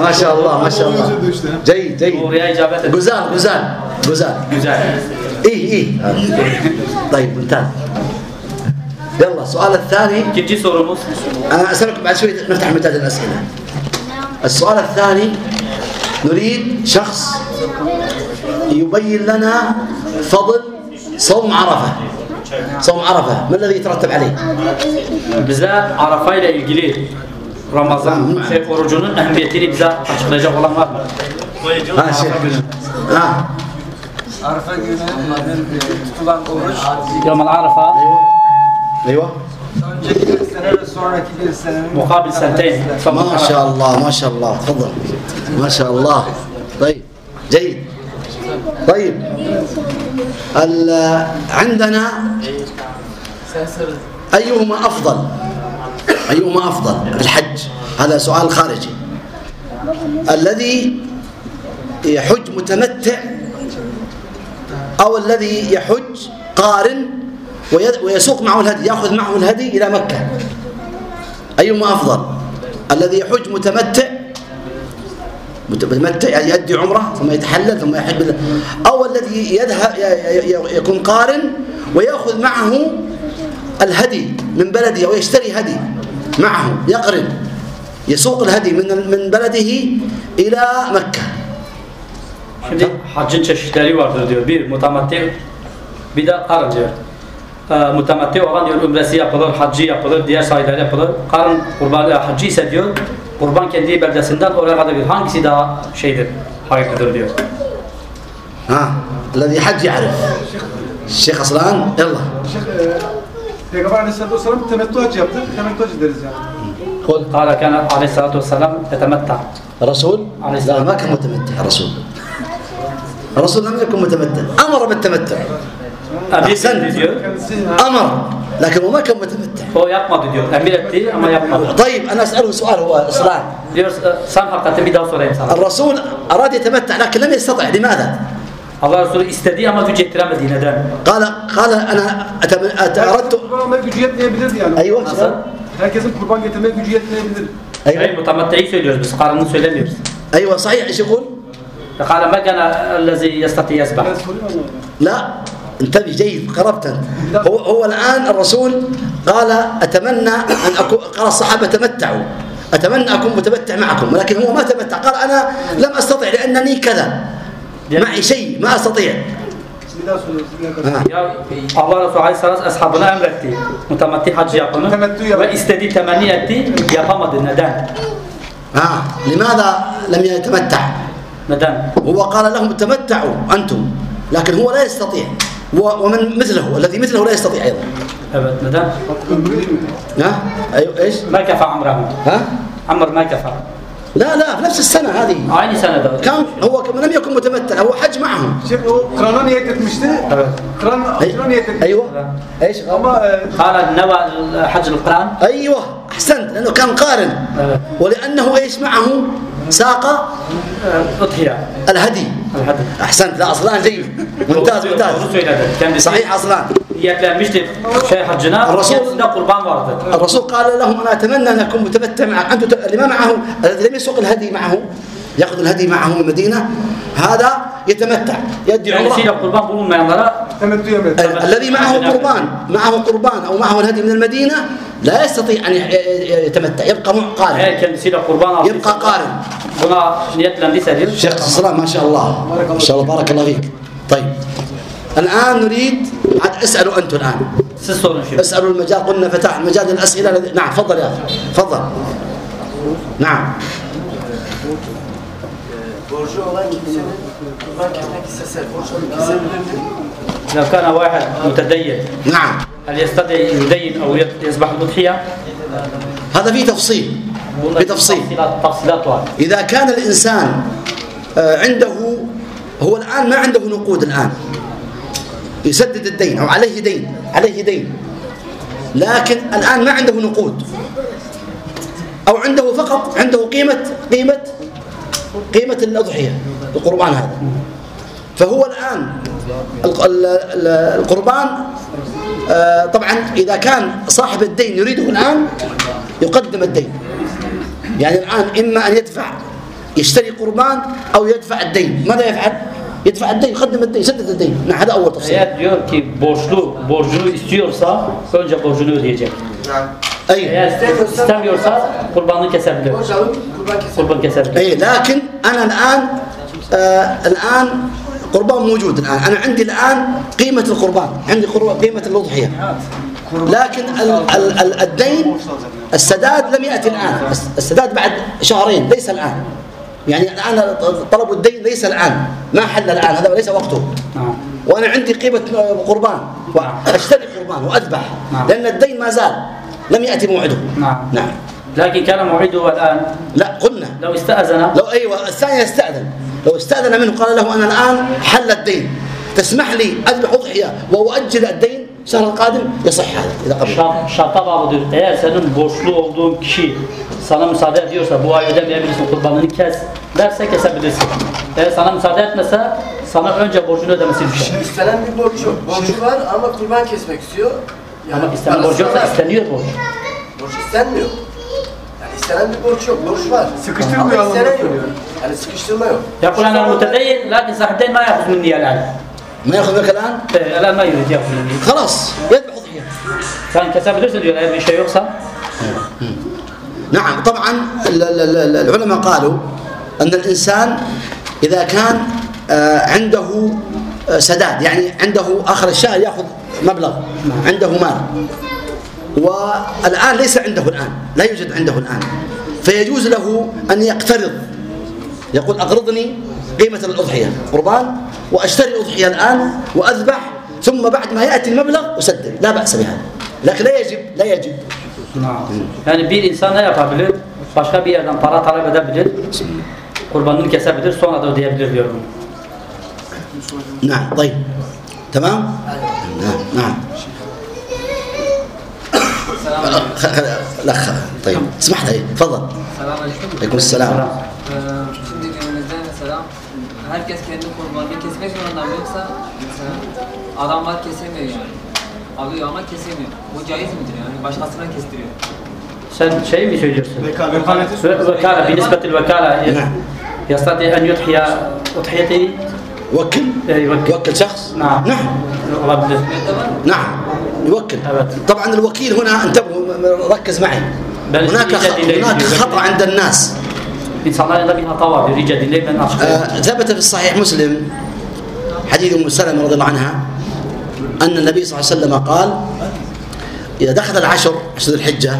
ما شاء الله ما شاء الله. جيد جيد. غزال غزال Güzel. اي اي طيب ممتاز يلا السؤال الثاني. İkinci sorumuz. أنا أسألك بعد شوي نفتح مجال الأسئلة. السؤال الثاني نريد شخص يبين لنا فضل صوم عرفه صوم عرفه ما الذي يترتب عليه Bize Arafa ile ilgili Ramazan şey, orucunun ehemmiyetini bize açıklayacak olan var mı? ها شيخ ها Arfa günü tutulan oruç Yaman Arafa ايوه önceki bir sene ve sonraki bir senenin mukabil senteyn. ما شاء الله ما شاء الله طيب. عندنا أيهما أفضل؟ أيهما أفضل الحج؟ هذا سؤال خارجي. الذي يحج متمتع أو الذي يحج قارن وي- ويسوق معه الهدي يأخذ معه الهدي إلى مكة. أيهما أفضل؟ الذي يحج متمتع متمتع يعني يؤدي عمره ثم يتحلل ثم يحج أو الذي يذهب يكون قارن ويأخذ معه الهدي من بلده ويشتري هدي معه يقرن يسوق الهدي من من بلده إلى مكة Şimdi haccın çeşitleri vardır diyor. Bir mutamatti bir de karın diyor. Ee, mutamatti olan diyor ümresi yapılır, haccı yapılır, diğer sayılar yapılır. Karın kurban, e, haccı ise diyor kurban kendi beldesinden oraya kadar gidiyor. Hangisi daha şeydir, hayırlıdır diyor. ها الذي حج يعرف الشيخ أصلان يلا Şeyh, e, Peygamber Aleyhisselatü Vesselam temettü hacı yaptı. Temettü hacı deriz yani. قل قال كان عليه الصلاة والسلام يتمتع الرسول لا. ما كان متمتع الرسول الرسول لم يكن متمتع أمر بالتمتع. Kendisi أمر لكن هو ما كان متمتع O yapmadı diyor. Emir etti ama yapmadı. طيب أنا أسأله سؤال هو إصلاح Diyor e, sen hakikaten bir daha sorayım sana. الرسول أراد يتمتع لكن لم يستطع لماذا؟ Allah Resulü istediği ama güç yetiremedi. Neden? قال قال أنا أتم- أت- أردت kurban almaya gücü yetmeyebilirdi yani. أيوه Nasıl? Herkesin kurban getirmeye gücü yetmeyebilir. Şey, أيوه mutamattiyi söylüyoruz biz. Karını söylemiyoruz. أيوه صحيح إيش يقول؟ قال ما كان الذي يستطيع يسبح Ben sorayım ama. لا انتبه جيد قربت. هو هو الآن الرسول قال أتمنى أن أكون قال الصحابة تمتعوا أتمنى أكون متمتع معكم ولكن هو ما تمتع قال أنا لم أستطع لأنني كذا معي شيء ما أستطيع Ha. Allah Resulü Aleyhisselam ashabına emretti. Mutemetti haccı yapını. Ve istediği temenni etti. Yapamadı. Neden? ها لماذا لم يتمتع؟ Neden? هو قال لهم تمتعوا أنتم لكن هو لا يستطيع ومن مثله الذي مثله لا يستطيع أيضا Evet neden? ها أيوه إيش؟ Ma kefa amrahu. ها؟ Amr ma kefa. لا لا في نفس السنة هذه Aynı senede. كان هو كم- لم يكن متمتع هو حج معهم. Evet. Kur'an Kur'an'a niyet etmişti. أيوه إيش؟ E, قال نوى حج القرآن أيوه أحسنت لأنه كان قارن. ولأنه إيش معه ساق الهدي الهدي أحسنت. لا اصلان جيد. ممتاز ممتاز. صحيح اصلان. الرسول قال لهم أنا أتمنى أن أكون متمتع مع أنتم اللي ما معه الذي لم يسوق الهدي معه. ياخذ الهدي معه من المدينة هذا يتمتع يدي عمرة. yemedik. ال- الذي معه قربان معه قربان أو معه الهدي من المدينة لا يستطيع أن يتمتع يبقى قارن. يبقى قارن. شيخ السلام ما شاء الله. ما شاء الله بارك الله فيك. طيب. الآن نريد عاد اسألوا أنتم الآن. اسألوا المجال قلنا فتح المجال للاسئله نعم تفضل يا أخي. تفضل. نعم. لو كان واحد متدين نعم. هل يستطيع يدين أو يذبح الأضحية؟ هذا فيه تفصيل. بتفصيل var. إذا كان الإنسان آه، عنده هو الآن ما عنده نقود الآن. يسدد الدين أو عليه دين عليه دين. لكن الآن ما عنده نقود. أو عنده فقط عنده قيمة قيمة قيمة الأضحية القربان هذا. فهو الآن ال- ال- ال- القربان آه، طبعا إذا كان صاحب الدين يريده الآن يقدم الدين. يعني الآن إما أن يدفع يشتري قربان أو يدفع الدين. ماذا يفعل؟ يدفع الدين يقدم الدين يسدد الدين. نعم هذا أول تفصيل. Eğer diyor ki borçlu borcunu istiyorsa önce borcunu ödeyecek. Alıp kurban kesebilir. Kurban kesebilir. أي لكن أنا الآن آه الآن قربان موجود الآن. أنا عندي الآن قيمة القربان. عندي قيمة الأضحية. لكن ال ال ال الدين السداد لم يأتي الآن. السداد بعد شهرين ليس الآن. يعني الآن طلب الدين ليس الآن. ما حل الآن. هذا ليس وقته. نعم. وأنا عندي قيمة قربان. وأشتري قربان وأذبح. نعم. لأن الدين ما زال. لم يأتي موعده نعم. نعم لكن كان موعده الآن لا قلنا لو استأذن لو أيوه الثاني يستاذن لو استاذن منه قال له أنا الان حل الدين تسمح لي اذبح اضحيه واؤجل الدين الشهر القادم يصح هذا اذا قبل şart, şarta bağlıdır. Eğer senin borçlu olduğun kişi sana müsaade ediyorsa bu ay ödemeyebilirsin kurbanını kes derse kesebilirsin. Eğer sana müsaade etmese sana önce borcunu ödemesi düşer. İstenen bir yok. Borcu var ama kurban kesmek istiyor. Yani Ama istenen borç yoksa isteniyor borç. Borç istenmiyor. Yani istenen bir borç yok. Borç var. Sıkıştırmıyor Ama istenen yok. Yani sıkıştırma yok. يقول أنا متدين لكن صاحب الدين ما يأخذ مني الآن ما ياخذ منك إيه، الآن ما يريد يأخذ مني خلاص يذبح Sen kesebilirsin diyor eğer bir şey yoksa. نعم طبعا ال- ال- ال- العلماء قالوا ان الانسان اذا كان آه، عنده آه، سداد يعني عنده اخر الشهر ياخذ مبلغ عنده مال والآن ليس عنده الآن لا يوجد عنده الآن. فيجوز له أن يقترض. يقول أقرضني قيمة الأضحية قربان وأشتري اضحيه الآن وأذبح ثم بعد ما يأتي المبلغ أسدد. لا بأس بهذا. لكن لا يجب لا يجب. Yani bir insan ne yapabilir? Başka bir yerden para talep edebilir. Kurbanını kesebilir sonra da ödeyebilir diyor bunu. نعم طيب. تمام؟ الله. نعم. لا خلا طيب اسمح لي. تفضل. السلام عليكم عليكم السلام. عندي كمان سلام هل كيس كيس نقول ما كيس كيس ولا نقول سا؟ أدم ما كيس مي أبي أما كيس مي هو جايز مدري يعني باش خسران كيس تري سن شيء مش وجه سن وكالة بالنسبة للوكالة يستطيع أن يضحي أضحيتي وكل وكل شخص؟ نعم. نعم. نعم يوكل. طبعا الوكيل هنا انتبهوا ركز معي هناك هناك. خطأ عند الناس açıklayayım. آه، ثبت في الصحيح مسلم حديث أم سلمة رضي الله عنها أن النبي صلى الله عليه وسلم قال إذا دخل العشر عشر ذي الحجة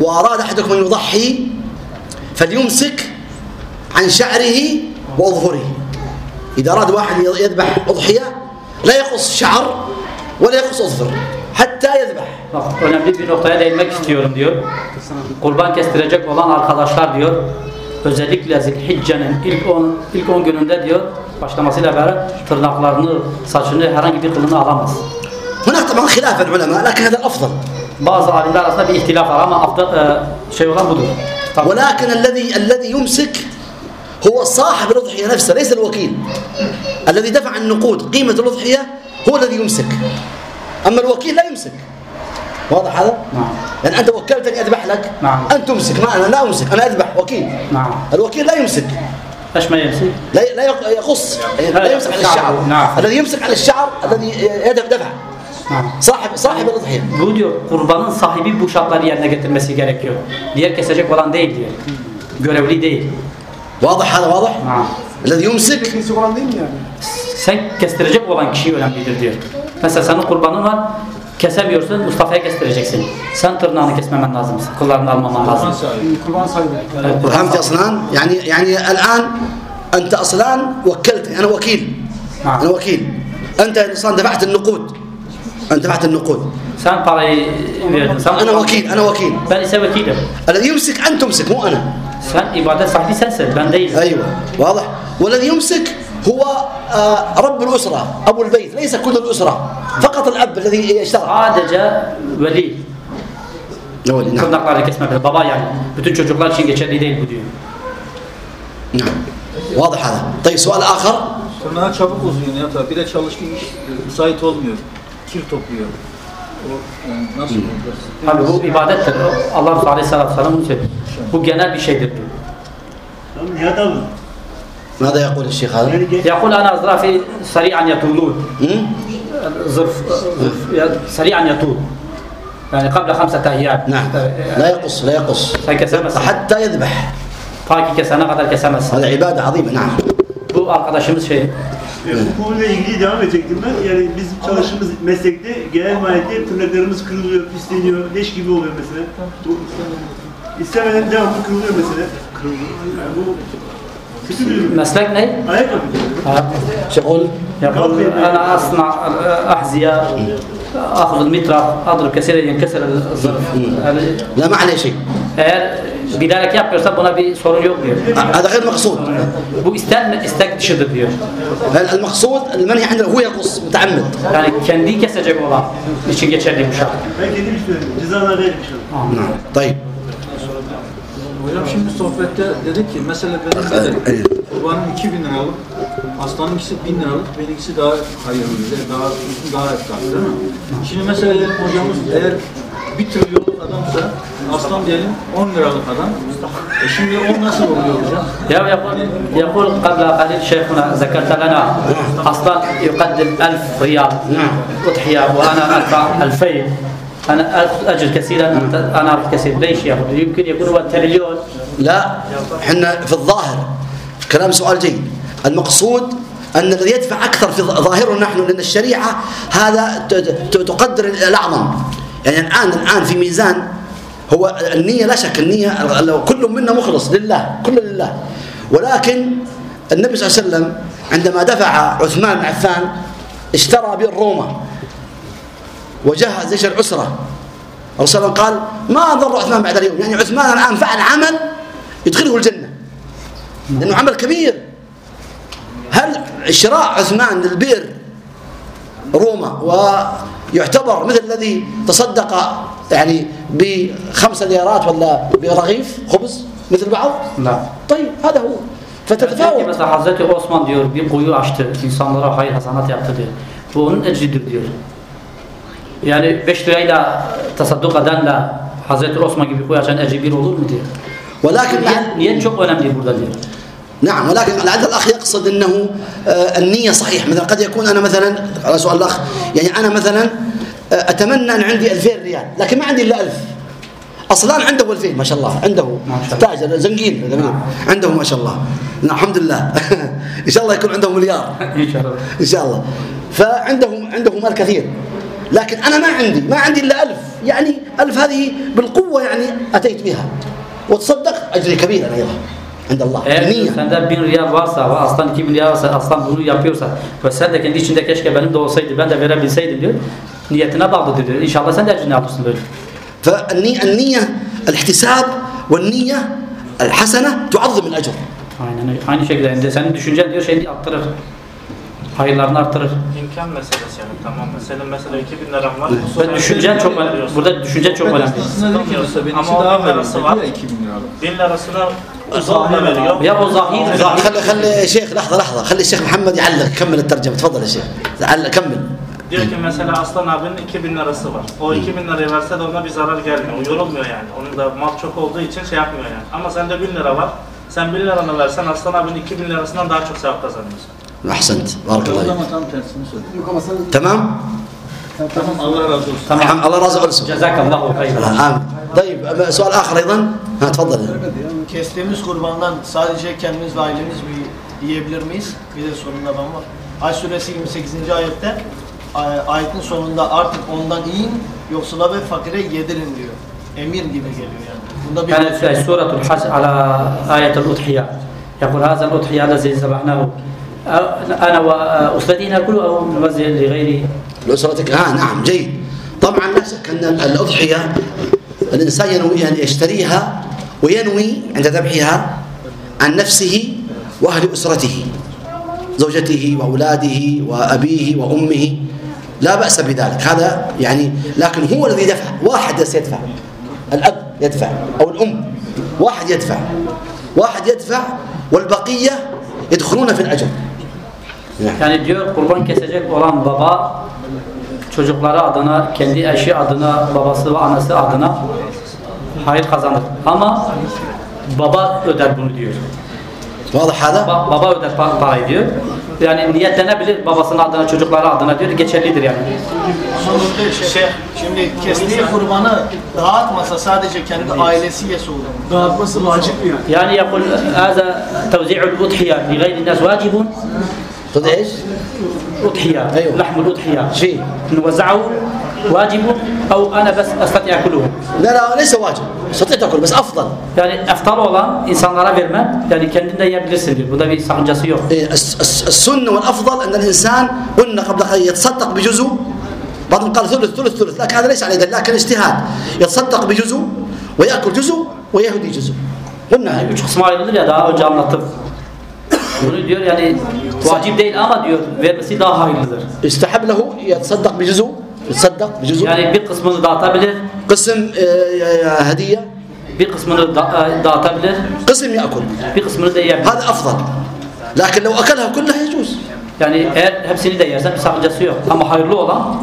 وأراد أحدكم أن يضحي فليمسك عن شعره واظفره إذا أراد واحد يذبح أضحية لا يقص شعر ولا يقص اظفر حتى يذبح Bak önemli bir noktaya değinmek istiyorum diyor. Kurban kestirecek olan arkadaşlar diyor. Özellikle Zilhicce'nin ilk 10 ilk 10 gününde diyor başlamasıyla beraber tırnaklarını, saçını herhangi bir kılını alamaz. هناك طبعا خلاف العلماء لكن هذا الافضل Bazı alimler arasında bir ihtilaf var ama afdal, e, şey olan budur. Tabii. ولكن الذي الذي يمسك هو صاحب الأضحية نفسه ليس الوكيل الذي دفع النقود قيمة الأضحية هو الذي يمسك أما الوكيل لا يمسك واضح هذا؟ نعم. يعني أنت وكلتني أذبح لك نعم. أنت تمسك ما أنا لا أمسك أنا أذبح وكيل نعم. الوكيل لا يمسك Eş mi yemsin? لا لا يقص يعني لا يمسك على الشعر نعم. الذي يمسك على الشعر الذي يدفع دفع نعم. صاحب صاحب الأضحية Bu diyor kurbanın sahibi bu şartları yerine getirmesi gerekiyor. Diğer kesecek olan değil diyor. Görevli değil. واضح هذا واضح؟ نعم. الذي يمسك yani? Sen kestirecek olan kişi önemlidir diyor. Mesela senin kurbanın var. Kesemiyorsun Mustafa'ya kestireceksin. Sen tırnağını kesmemen lazım. Kıllarını almaman lazım. Kurban sahibi. Kurban فهمت اصلان يعني يعني الان انت اصلان وكلتني أنا وكيل نعم. أنا وكيل انت أصلا دفعت النقود انت دفعت النقود Sen parayı verdin. Sen أنا وكيل أنا وكيل Ben ise vekilim. الذي يمسك انت تمسك مو أنا Sen ibadet sahibi sensin. Ben değilim. أيوه واضح والذي يمسك هو آه، رب الاسره ابو البيت ليس كل الاسره فقط الاب الذي اشترى Sadece veli نعم نعم tırnakları kesmemek. Baba yani. Bütün çocuklar için geçerli değil bu diyor. نعم واضح هذا طيب سؤال اخر Tırnağı çabuk uzuyor ya tabii. Bir de çalıştığı iş e, müsait olmuyor. Kir topluyor. O yani nasıl olur? Abi bu ibadettir. Allah Resulü Aleyhisselatü Vesselam bunu söylüyor. Bu genel bir şeydir diyor. Nihat abi. ماذا يقول الشيخ هذا؟ يقول أنا أظرافي سريعا يطولون هم؟ ظرف ظرف سريعا يطول يعني قبل خمسة أيام نعم لا يقص لا يقص Sen kesemezsin. حتى يذبح Ta ki kesene kadar kesemezsin. هذا عباده عظيمه نعم Bu arkadaşımız şey, Bu konuyla ilgili devam edecektim ben. Yani bizim çalıştığımız meslekte genel mahiyette tırnaklarımız kırılıyor, pisleniyor, leş gibi oluyor mesela. Bu istemeden devamlı kırılıyor mesela. Yani bu مسلك أي؟ أيوة. شغل أنا أصنع أحذية أخذ المطرق أضرب كثيرا ينكسر الظرف. لا ما عليه شيء. إيه، بذلك يا بيرسب هنا بصورة يوم هذا غير مقصود بو استان استكتشد ديو المقصود المنهي عنده هو يقص متعمد؟ يعني كان دي كسجع بولا لشي جيتشار دي مشاهد نعم. طيب. Hocam şimdi sohbette dedik ki mesela benim dedik kurbanım 2000 liralık, aslanınkisi 1000 liralık, benimkisi daha hayırlı, daha daha efkar değil mi? Şimdi mesela diyelim hocamız eğer 1 trilyonluk adamsa aslan diyelim 10 liralık adam. E şimdi o nasıl oluyor hocam? يا يقول يقول قبل قليل شيخنا ذكرت لنا اصلا يقدم ألف ريال اضحيه وانا ادفع 2000 أنا اجر كثيرا أنا اخذ كثير ليش ياخذ يمكن يكون هو تريليون. لا إحنا في الظاهر كلام سؤال جيد. المقصود أن الذي يدفع أكثر في ظاهره نحن لأن الشريعة هذا تقدر الأعظم. يعني الآن الآن في ميزان هو النية لا شك النية لو كل منا مخلص لله كل لله. ولكن النبي صلى الله عليه وسلم عندما دفع عثمان بن عفان اشترى بئر روما. وجهز جيش العسره الرسول صلى الله عليه وسلم قال ما ضر عثمان بعد اليوم؟ يعني عثمان الآن فعل عمل يدخله الجنة. لأنه عمل كبير. هل شراء عثمان للبئر روما ويعتبر مثل الذي تصدق يعني بخمسة ليرات ولا برغيف خبز مثل بعض؟ لا. طيب هذا هو. فتتفاوت. mesela Hazreti Osman diyor bir kuyu açtı, insanlara hayır hasanat yaptı diyor. Bu onun ecridir diyor. Yani 5 lirayla tasadduk edenle Hazreti Osman gibi kuyu açan ecri bir olur mu diyor. ولكن Niyet, niyet çok önemli burada diyor. نعم ولكن لعل الأخ يقصد إنه آه، النية صحيح مثلا قد يكون أنا مثلا على سؤال الأخ يعني أنا مثلا آه، أتمنى أن عندي 2000 ريال لكن ما عندي إلا 1000 اصلان عنده 2000 ما شاء الله عنده شاء الله. تاجر زنقين. عنده ما شاء الله الحمد لله إن شاء الله يكون عندهم مليار İnşallah. إن شاء الله فعندهم عندهم مال كثير لكن أنا ما عندي ما عندي إلا ألف. يعني ألف هذه بالقوة يعني أتيت بها. وتصدق؟ أجري كبير أيضا عند الله إيه، نية سند بين ريال واسا واسطا كيف ريال واسا أصلا بنو يا بيوسا فسندك عندي شندك إيش كبرن دو سيد بند غير بن سيد نيتنا بعض إن شاء الله سند أجري نعطس فالنية النية الاحتساب والنية الحسنة تعظم الأجر. Aynen, aynı şekilde. Yani senin düşüncen diyor şey attırır. Hayırlarını arttırır. İmkan meselesi yani tamam mı? Senin mesela 2000 liran var. Ve düşüncen çok önemli. Burada düşüncen çok önemli. Aslında dedi ki mesela benimkisi Ama o daha bin hayırlı lirası dedi var. ya 2000 liralık. 1000 lirasını uzağına veriyor. Ya o zahir, zahir. خلي خلي شيخ لحظة لحظة خلي الشيخ محمد يعلق كمل الترجمة تفضل يا شيخ علق كمل Diyor ki mesela Aslan abinin 2000 lirası var. O 2000 lirayı verse de ona bir zarar gelmiyor. O yorulmuyor yani. Onun da mal çok olduğu için şey yapmıyor yani. Ama sende 1000 lira var. Sen 1000 liranı versen Aslan abinin 2000 lirasından daha çok sevap kazanıyorsun. أحسنت بارك O الله فيك zaman tam tersini söyledi. Yok ama sen تمام Tamam Allah razı olsun. tamam. الله رازق ولسه Cezakallahu hayran. آمين طيب أما سؤال آخر أيضا ها تفضل Kestiğimiz kurbandan sadece kendimiz ve ailemiz mi yiyebilir miyiz? Bir de sorun adam var. Ay suresi 28. ayette ay- ayetin sonunda artık ondan yiyin yoksula ve fakire yedirin diyor. Emir gibi geliyor yani. Bunda bir كانت في سورة الحج على آية الأضحية يقول هذا الأضحية الذي ذبحناه أنا وأسرتي نأكله أو نوزع لغيري. لأسرتك ها نعم جيد. طبعا لا شك أن الأضحية الإنسان ينوي أن يشتريها وينوي عند ذبحها عن نفسه وأهل أسرته زوجته وأولاده وأبيه وأمه. لا بأس بذلك. هذا يعني لكن هو الذي يدفع. واحد بس يدفع. الأب يدفع أو الأم. واحد يدفع. واحد يدفع والبقية يدخلون في الأجر. نعم. Yani diyor kurban kesecek olan baba çocukları adına, kendi eşi adına, babası ve anası adına hayır kazanır. Ama baba öder bunu diyor. واضح هذا؟ Ba- baba öder pa- parayı diyor. Yani niyetlenebilir babasının adına, çocukları adına diyor. Geçerlidir yani. Sonuçta şey, şimdi kestiği kurbanı dağıtmasa sadece kendi ailesi yese olur. dağıtması vacip mi yani? يعني يقول هذا توزيع الأضحية لغير الناس واجب تقول إيش؟ أضحية أيوة. لحم الأضحية شيء نوزعه واجب أو أنا بس أستطيع أكله لا لا ليس واجب أستطيع تأكل بس أفضل Yani eftal olan insanlara vermem, yani kendin de yiyebilirsin diyor. Burada bir sakıncası yok. الس- الس- السنة والأفضل أن الإنسان قلنا قبل قليل يتصدق بجزء بعضهم قال ثلث ثلث ثلث لكن هذا ليس عليه دليل لكن اجتهاد يتصدق بجزء ويأكل جزء ويهدي جزء قلنا Yani üç kısma ayrılır ya daha önce. Bunu diyor yani vacip değil ama diyor vermesi daha hayırlıdır. يستحب له يتصدق بجزء يتصدق بجزء Yani bir kısmını dağıtabilir, قسم آه، هديه bir kısmını da- e, dağıtabilir, قسم ياكل bir kısmını da yiyebilir. هذا افضل لكن لو eكلها كلها يجوز Yani eğer hepsini de yersen bir sakıncası yok. Ama hayırlı olan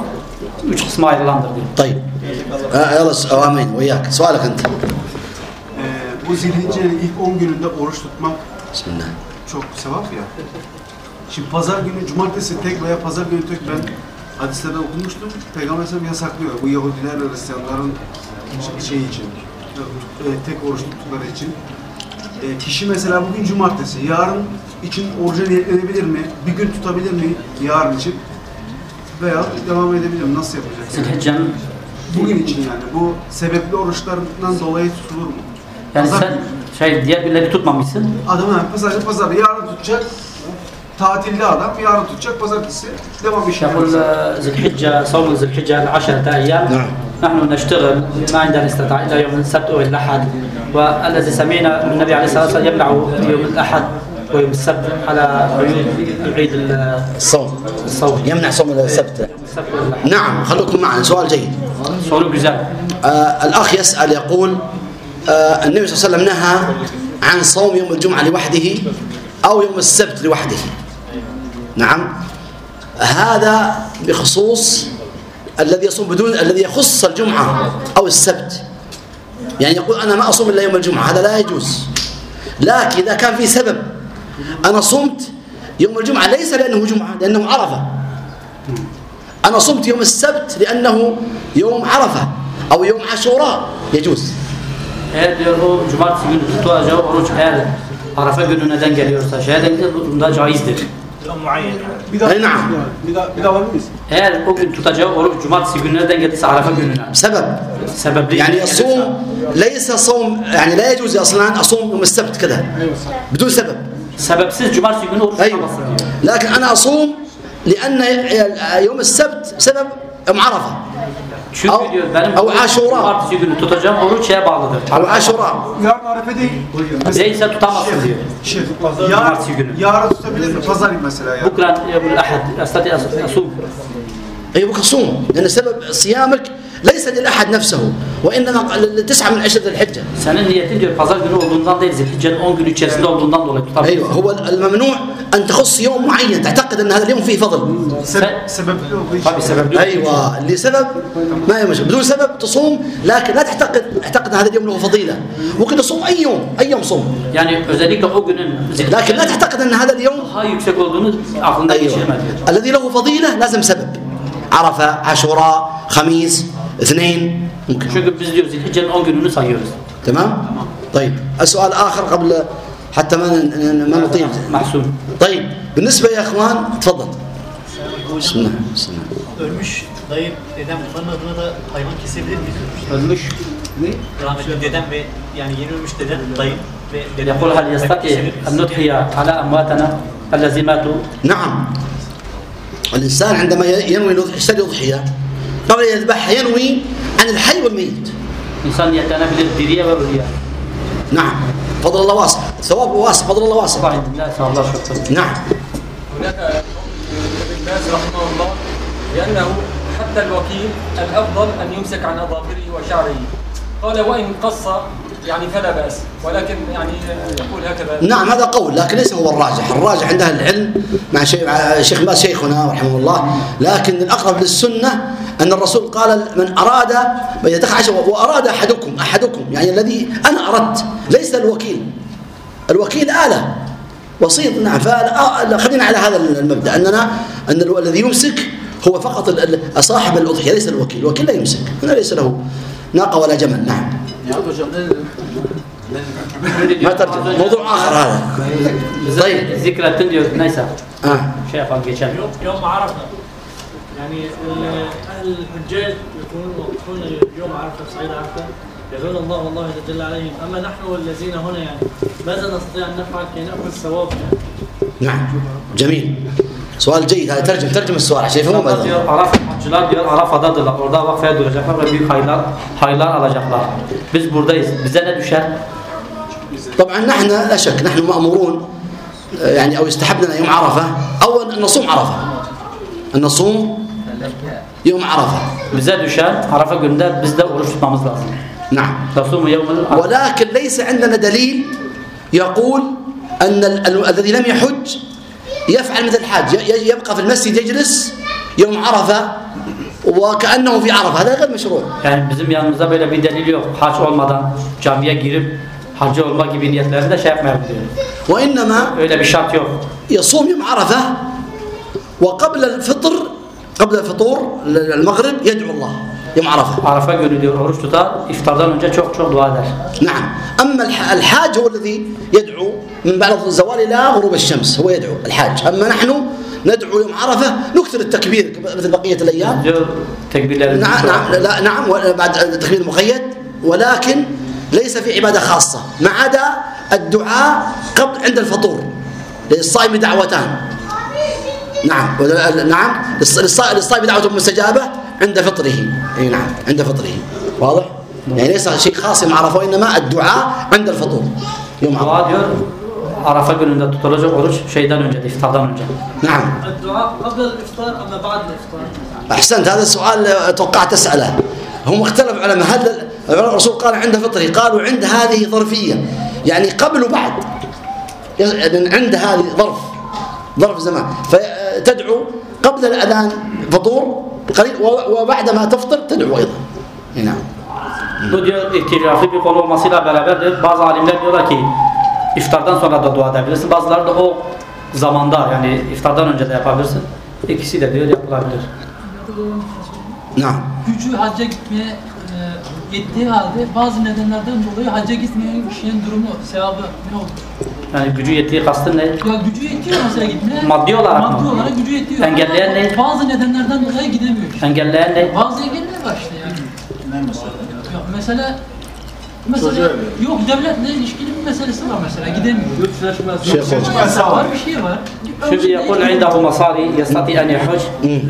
üç kısma ayrılandır diyor. طيب آه، يلا س- آه، امين وياك سؤالك انت Ee, bu zilhiccenin ilk 10 gününde oruç tutmak بسم الله çok sevap ya. Şimdi pazar günü, cumartesi tek veya pazar günü tek ben hadislerde okumuştum. Peygamber Aleyhisselam yasaklıyor. Bu Yahudiler ve Hristiyanların şey için, e, tek oruç tuttukları için. E, kişi mesela bugün cumartesi, yarın için oruca niyetlenebilir mi? Bir gün tutabilir mi yarın için? Veya devam edebilir mi? Nasıl yapacak? Yani? Zilhicce'nin Bugün için yani. Bu sebepli oruçlarından dolayı tutulur mu? yani Pazar sen şey diğer günleri tutmamışsın. Adam hemen pazarcı pazarda yarın tutacak. Tatilde adam yarın tutacak pazartesi devam işine. يقول ذي الحجة صوم ذي الحجة العشرة أيام نعم. نحن نشتغل ما عندنا استطاع إلا يوم السبت أو الأحد والذي سمعنا من النبي عليه الصلاة والسلام يمنع يوم الأحد ويوم السبت على ال- الصوم الصوم يمنع صوم السبت نعم خلوكم معنا سؤال جيد Soru güzel. آه الأخ يسأل يقول النبي صلى الله عليه وسلم نهى عن صوم يوم الجمعة لوحده أو يوم السبت لوحده. نعم. هذا بخصوص الذي يصوم بدون الذي يخص الجمعة أو السبت. يعني يقول أنا ما أصوم إلا يوم الجمعة هذا لا يجوز. لكن إذا كان في سبب أنا صمت يوم الجمعة ليس لأنه جمعة لأنه عرفة. أنا صمت يوم السبت لأنه يوم عرفة أو يوم عاشوراء يجوز. Eğer diyor o cumartesi günü tutacağı oruç eğer Arafa günü neden geliyorsa şehit edilirse bunda caizdir. Yani. Bir daha, naam. bir daha, bir daha alabilir miyiz? Eğer o gün tutacağı oruç cumartesi günü neden geldiyse Arafa gününe. سبب Sebepli يعني gelirse- الصوم ليس صوم يعني لا يجوز أصلا اصوم يوم السبت كذا بدون سبب sebepsiz cumartesi günü oruç أيوه tutamazsın diyor. لكن أنا اصوم لأن يوم السبت سبب يوم عرفه Çünkü Av- diyor benim av aşura. cumartesi günü tutacağım oruç şeye bağlıdır. أو عاشوراء Yarın Arefe değil. Değilse tutamazsın diyor. Şey, Cumartesi günü. yarın tutabilir mi? Pazar günü mesela ya. Bukra yevmül ahad estati asum. اي بك صوم لأن سبب صيامك ليس للأحد نفسه وإنما لتسعه من عشرة ذي الحجة. Senin niyetin diyor pazar günü olduğundan değil Zilhicce'nin 10 gün içerisinde olduğundan dolayı tutabilirsin. أيوه هو الممنوع أن تخص يوم معين تعتقد أن هذا اليوم فيه فضل. için. Tabii sebepli. أيوه لسبب ما هي مشكلة؟ بدون سبب تصوم لكن لا تعتقد أعتقد أن هذا اليوم له فضيلة. ممكن تصوم أي يوم أي يوم صوم. Yani özellikle o günün لكن لا تعتقد أن هذا اليوم daha yüksek olduğunu aklında geçirme diyor. الذي له فضيلة لازم سبب. عرفة عاشوراء خميس. اثنين. ممكن. شو بس ديوز الحجة الأنجل ونص تمام؟ طيب. السؤال آخر قبل حتى ما ما نطيل. محسوب طيب. بالنسبة يا إخوان تفضل. بسم الله بسم الله. Ölmüş dayım dedem bunların da hayvan kesebilir miyiz? يقول هل يستطيع أن نضحي على أمواتنا الذين ماتوا؟ نعم. الإنسان عندما ينوي يشتري قبل أن يذبحها ينوي عن الحي والميت. bilir diriye ve ölüye. نعم. فضل الله واسع. ثواب واسع. فضل الله واسع. şükür. نعم. هناك ابن باز رحمه الله بأنه حتى الوكيل الأفضل أن يمسك عن أظافره وشعره. قال وإن قص يعني فلا بأس. ولكن يعني يقول هكذا. نعم هذا قول لكن ليس هو الراجح. الراجح عند أهل العلم مع شيخ باز شيخنا رحمه الله. لكن الأقرب للسنة أن الرسول قال من أراد وأراد أحدكم أحدكم يعني الذي أنا أردت. ليس الوكيل. الوكيل آلة. وسيط. نعم فخلينا على هذا المبدأ. أننا أن ال- الذي يمسك هو فقط صاحب الأضحية ليس الوكيل. الوكيل لا يمسك. هنا ليس له ناقة ولا جمل. نعم. ما ترجم موضوع آخر. هذا طيب. zikrettin diyor neyse آه. şey yapalım geçelim. يوم يوم عرفة. يعني أهل الحجاج يكونون وقفون يوم عرفة في صعيد عرفة. يدعون الله والله جل عليهم. أما نحن الذين هنا يعني ماذا نستطيع أن نفعل كي نأخذ الثواب يعني نعم. جميل. سؤال جيد هذا ترجم ترجم السؤال عشان يفهموا بعض طبعا نحن لا شك نحن مأمورون آه، يعني أو يستحب لنا يوم عرفة. اول نصوم عرفة. ان نصوم يوم عرفة. بزاد دوشان عرفة günde biz de نعم. تصوم يوم ولكن ليس عندنا دليل يقول أن الذي لم يحج يفعل مثل الحاج. يبقى في المسجد يجلس يوم عرفة وكأنه في عرفة. هذا غير مشروع. يعني bizim yanımızda böyle bir delil yok haç olmadan camiye girip hacı olma gibi niyetlerini de şey yapmayalım diyor وإنما öyle bir şart yok يصوم يوم عرفة وقبل الفطر قبل الفطور المغرب يدعو الله. يوم عرفة. günü diyor oruç tutar, iftardan önce çok çok dua eder. نعم. أما الح- الحاج هو الذي يدعو من بعد الزوال إلى غروب الشمس هو يدعو الحاج. أما نحن ندعو يوم عرفة نكثر التكبير مثل بقية الأيام. tekbirleri. نعم نعم لا نعم بعد التكبير المقيد ولكن ليس في عبادة خاصة ما عدا الدعاء قبل عند الفطور للصائم دعوتان. نعم نعم للص- للص- للصائم دعوة مستجابة عند فطره. أي نعم عند فطره. واضح؟ يعني ليس شيء خاص يوم عرفة وإنما الدعاء عند الفطور. يوم عرفة. Arafa gününde tutulacak oruç şeyden önce, iftardan önce. نعم. الدعاء قبل الإفطار أما بعد الإفطار؟ أحسنت هذا السؤال توقعت تساله هم اختلفوا علماء هل الرسول قال عند فطره؟ قالوا عند هذه ظرفية. يعني قبل وبعد. يعني عند هذه ظرف. ظرف زمان. فتدعو قبل الاذان فطور قليل وبعد ما تفطر تدعو ايضا إي نعم Bu diyor ihtilaflı bir konu olmasıyla beraber de bazı alimler diyorlar ki iftardan sonra da dua edebilirsin. Bazıları da o zamanda yani iftardan önce de yapabilirsin. İkisi de diyor yapılabilir. نعم gücü hacca gitmeye e, yettiği halde bazı nedenlerden dolayı hacca gitmeyen kişinin durumu, sevabı ne olur? Yani gücü yettiği kastın ne? Ya gücü yetiyor mesela gitmeye. Maddi olarak Maddi mı? olarak gücü yetiyor. Engelleyen ne? Bazı nedenlerden dolayı gidemiyor. Engelleyen ne? Bazı engeller var işte yani. Ne mesela? Yok mesela Mesela Çocuğa yok devletle ilişkili bir meselesi var mesela gidemiyor. Yurt Şey dışına yapalım. var bir şey var. شوف يقول عنده مصاري يستطيع ان يحج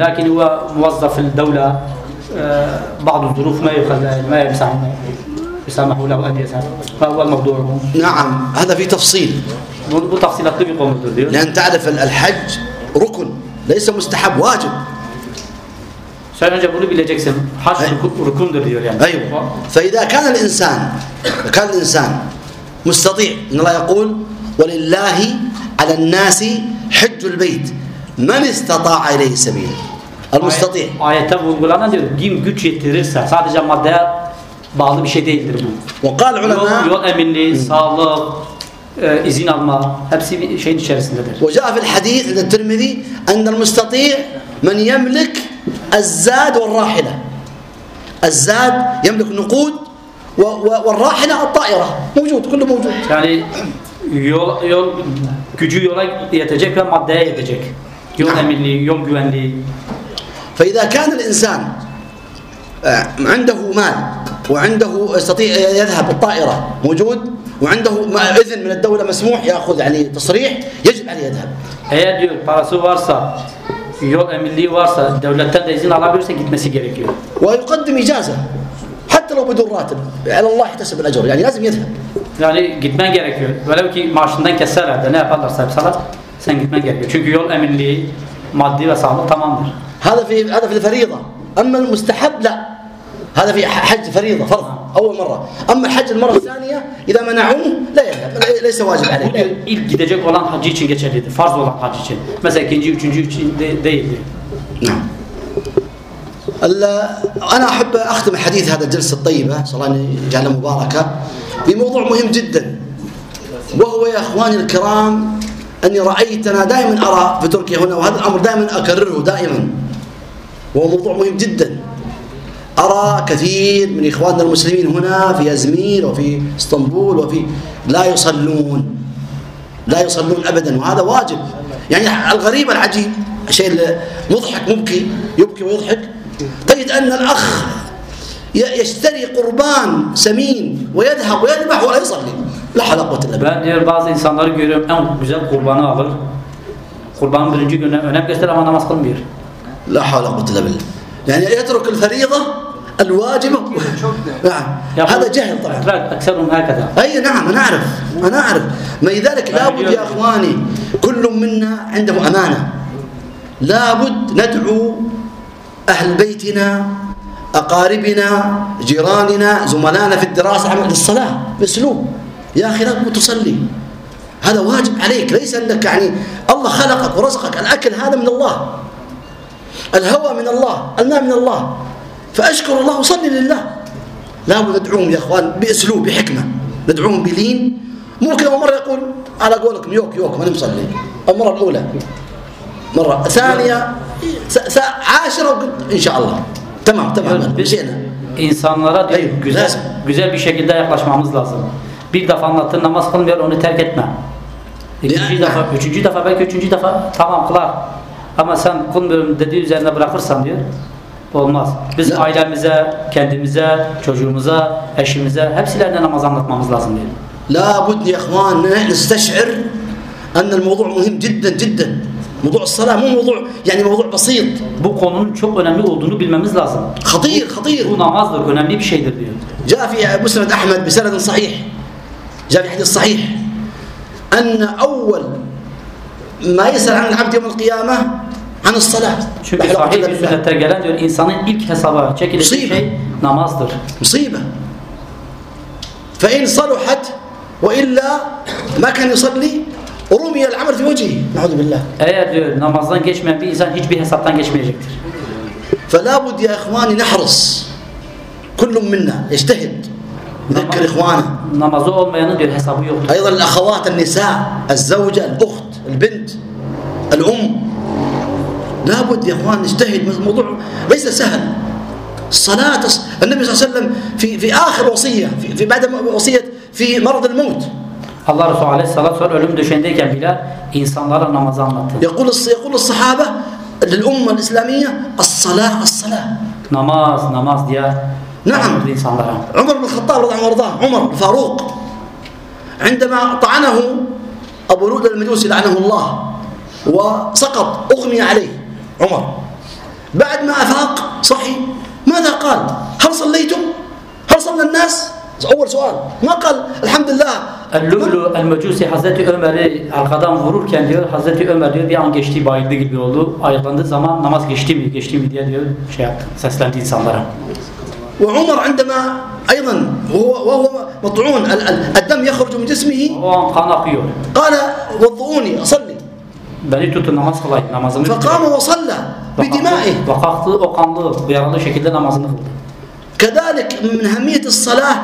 لكن هو موظف في الدوله آه، بعض الظروف ما يخلى ما يسمح يسمح له أن يسافر فهو الموضوع. نعم هذا في تفصيل. konudur diyor. لأن تعرف الحج ركن ليس مستحب واجب. bunu bileceksin. Hac rukun, rukundur diyor yani. أيوة. فإذا كان الإنسان كان الإنسان مستطيع إن الله يقول ولله على الناس حج البيت. من استطاع إليه سبيلا؟ المستطيع Ayette vurgulanan diyor kim güç yetirirse sadece maddeye bağlı bir şey değildir bu. وقال Yol, علماء yol eminliği, sağlık, e, izin alma hepsi bir şeyin içerisindedir. وجاء في الحديث عند الترمذي أن المستطيع من يملك الزاد والراحلة الزاد يملك نقود و- و- والراحلة الطائرة موجود كله موجود Yani yol, yol gücü yola yetecek ve maddeye yetecek. Yol eminliği, yol güvenliği. فإذا كان الإنسان آه، عنده مال وعنده يستطيع يذهب الطائرة موجود؟ وعنده إذن من الدولة مسموح يأخذ يعني تصريح يجب عليه يذهب. هيديو باراسو وارسا يو أملي وارسا الدولة تدعي زين على بيرسا قد مسي قريكيو ويقدم إجازة حتى لو بدون راتب على الله يحتسب الأجر يعني لازم يذهب. يعني قد ما قريكيو ولو كي معشندن كسر هذا نعم الله سبسلا سنقد ما قريكيو شنك يول أملي maddi ve sağlık tamamdır. هذا في هذا في الفريضة أما المستحب لا هذا في حج فريضة فرض أول مرة أما الحج المرة الثانية إذا منعوه لا ليس واجب Bu عليه diyor ilk gidecek olan hacı için geçerlidir. Farz olan hacı için. Mesela ikinci, üçüncü için de, değildir. نعم ال- أنا أحب أختم حديث هذا الجلسة الطيبة صلى الله أن يجعلها مباركة بموضوع مهم جدا وهو يا إخواني الكرام أني رأيت أنا دائما أرى في تركيا هنا وهذا الأمر دائما أكرره دائما. وهو موضوع مهم جدا. أرى كثير من إخواننا المسلمين هنا في أزمير وفي إسطنبول وفي لا يصلون. لا يصلون أبدا وهذا واجب. يعني الغريب العجيب الشيء المضحك مبكي يبكي ويضحك. تجد أن الأخ يشتري قربان سمين ويذهب ويذبح ولا يصلي. لا حول ولا قوة إلا بالله Ben diyor bazı insanları görüyorum en güzel kurbanı alır. Kurbanın birinci gününe önem gösterir ama namaz kılmıyor. ولا قوة إلا بالله يعني يترك الفريضة الواجبة نعم هذا جهل طبعا أكثرهم هكذا أي نعم أنا أعرف أنا أعرف ما لذلك لابد يا إخواني كل منا عنده أمانة لابد ندعو أهل بيتنا أقاربنا جيراننا زملائنا في الدراسة عمل للصلاة بأسلوب يا أخي لابد تصلي هذا واجب عليك ليس أنك يعني الله خلقك ورزقك. الأكل هذا من الله. الهوى من الله. الماء من الله. فأشكر الله وصلي لله. لابد ندعوهم يا إخوان بأسلوب بحكمة. ندعوهم بلين. مو كذا مرة يقول على قولكم يوك يوك ماني مصلي. المرة الأولى. مرة ثانية. س- س- عاشرة وقل- إن شاء الله. تمام تمام. مشينا. İnsanlara diyor güzel güzel bir şekilde yaklaşmamız lazım. Bir defa anlattın namaz kılmıyor onu terk etme. İkinci defa, üçüncü defa belki üçüncü defa tamam kılar. Ama sen kılmıyorum dediği üzerine bırakırsan diyor. Olmaz. Biz ya. ailemize, kendimize, çocuğumuza, eşimize hepsilerine namaz anlatmamız lazım diyor. La bud ya ihvan nesteş'ir en el mevdu cidden cidden. Mevdu salah mu mevdu yani mevdu basit. Bu konunun çok önemli olduğunu bilmemiz lazım. Hadir, hadir. Bu namazdır, önemli bir şeydir diyor. Ca fi Musnad Ahmed bi senedin sahih. جاء في الحديث الصحيح أن أول ما يسأل عن العبد يوم القيامة عن الصلاة. شوف صحيح؟ مصيبة. مصيبة. فإن صلحت وإلا ما كان يصلي رمي العمل في وجهه. نعوذ بالله. أي نماصدان كيش من بإنسان هيش بها سلطان كيش من فلا بد يا إخواني نحرص كل منا يجتهد. يذكر إخوانه. Namazı olmayanın diyor hesabı yoktur. أيضا الأخوات النساء الزوجة الأخت البنت الأم. لابد يا إخوان نجتهد. الموضوع ليس سهل. الصلاة النبي صلى الله عليه وسلم في في آخر وصية في, في بعد وصية في مرض الموت. Allah Resulü Aleyhisselatü Vesselam ölüm döşeğindeyken bile insanlara namazı anlattı. يقول يقول الصحابة للأمة الإسلامية الصلاة الصلاة. Namaz, namaz diye نعم عمر بن الخطاب رضي الله عنه وارضاه عمر الفاروق عندما طعنه أبو لود المجوسي لعنه الله وسقط اغمي عليه عمر بعد ما أفاق صحي ماذا قال؟ هل صليتم؟ هل صلى الناس؟ أول سؤال ما قال الحمد لله اللؤلؤ المجوسي حضرت عمر arkadan vururken diyor Hazreti Ömer diyor bir an geçti bayıldı gibi oldu ayıldığı zaman namaz geçti mi geçti mi diye diyor. وعمر عندما أيضا وهو, وهو مطعون ال- ال- الدم يخرج من جسمه O an kan akıyor. قال وضؤوني أصلي Beni tutun namaz kılayım. Namazımı فقام وصلى بدمائه Ve kalktı o kanlı, yaralı şekilde namazını kıldı. كذلك من أهمية الصلاة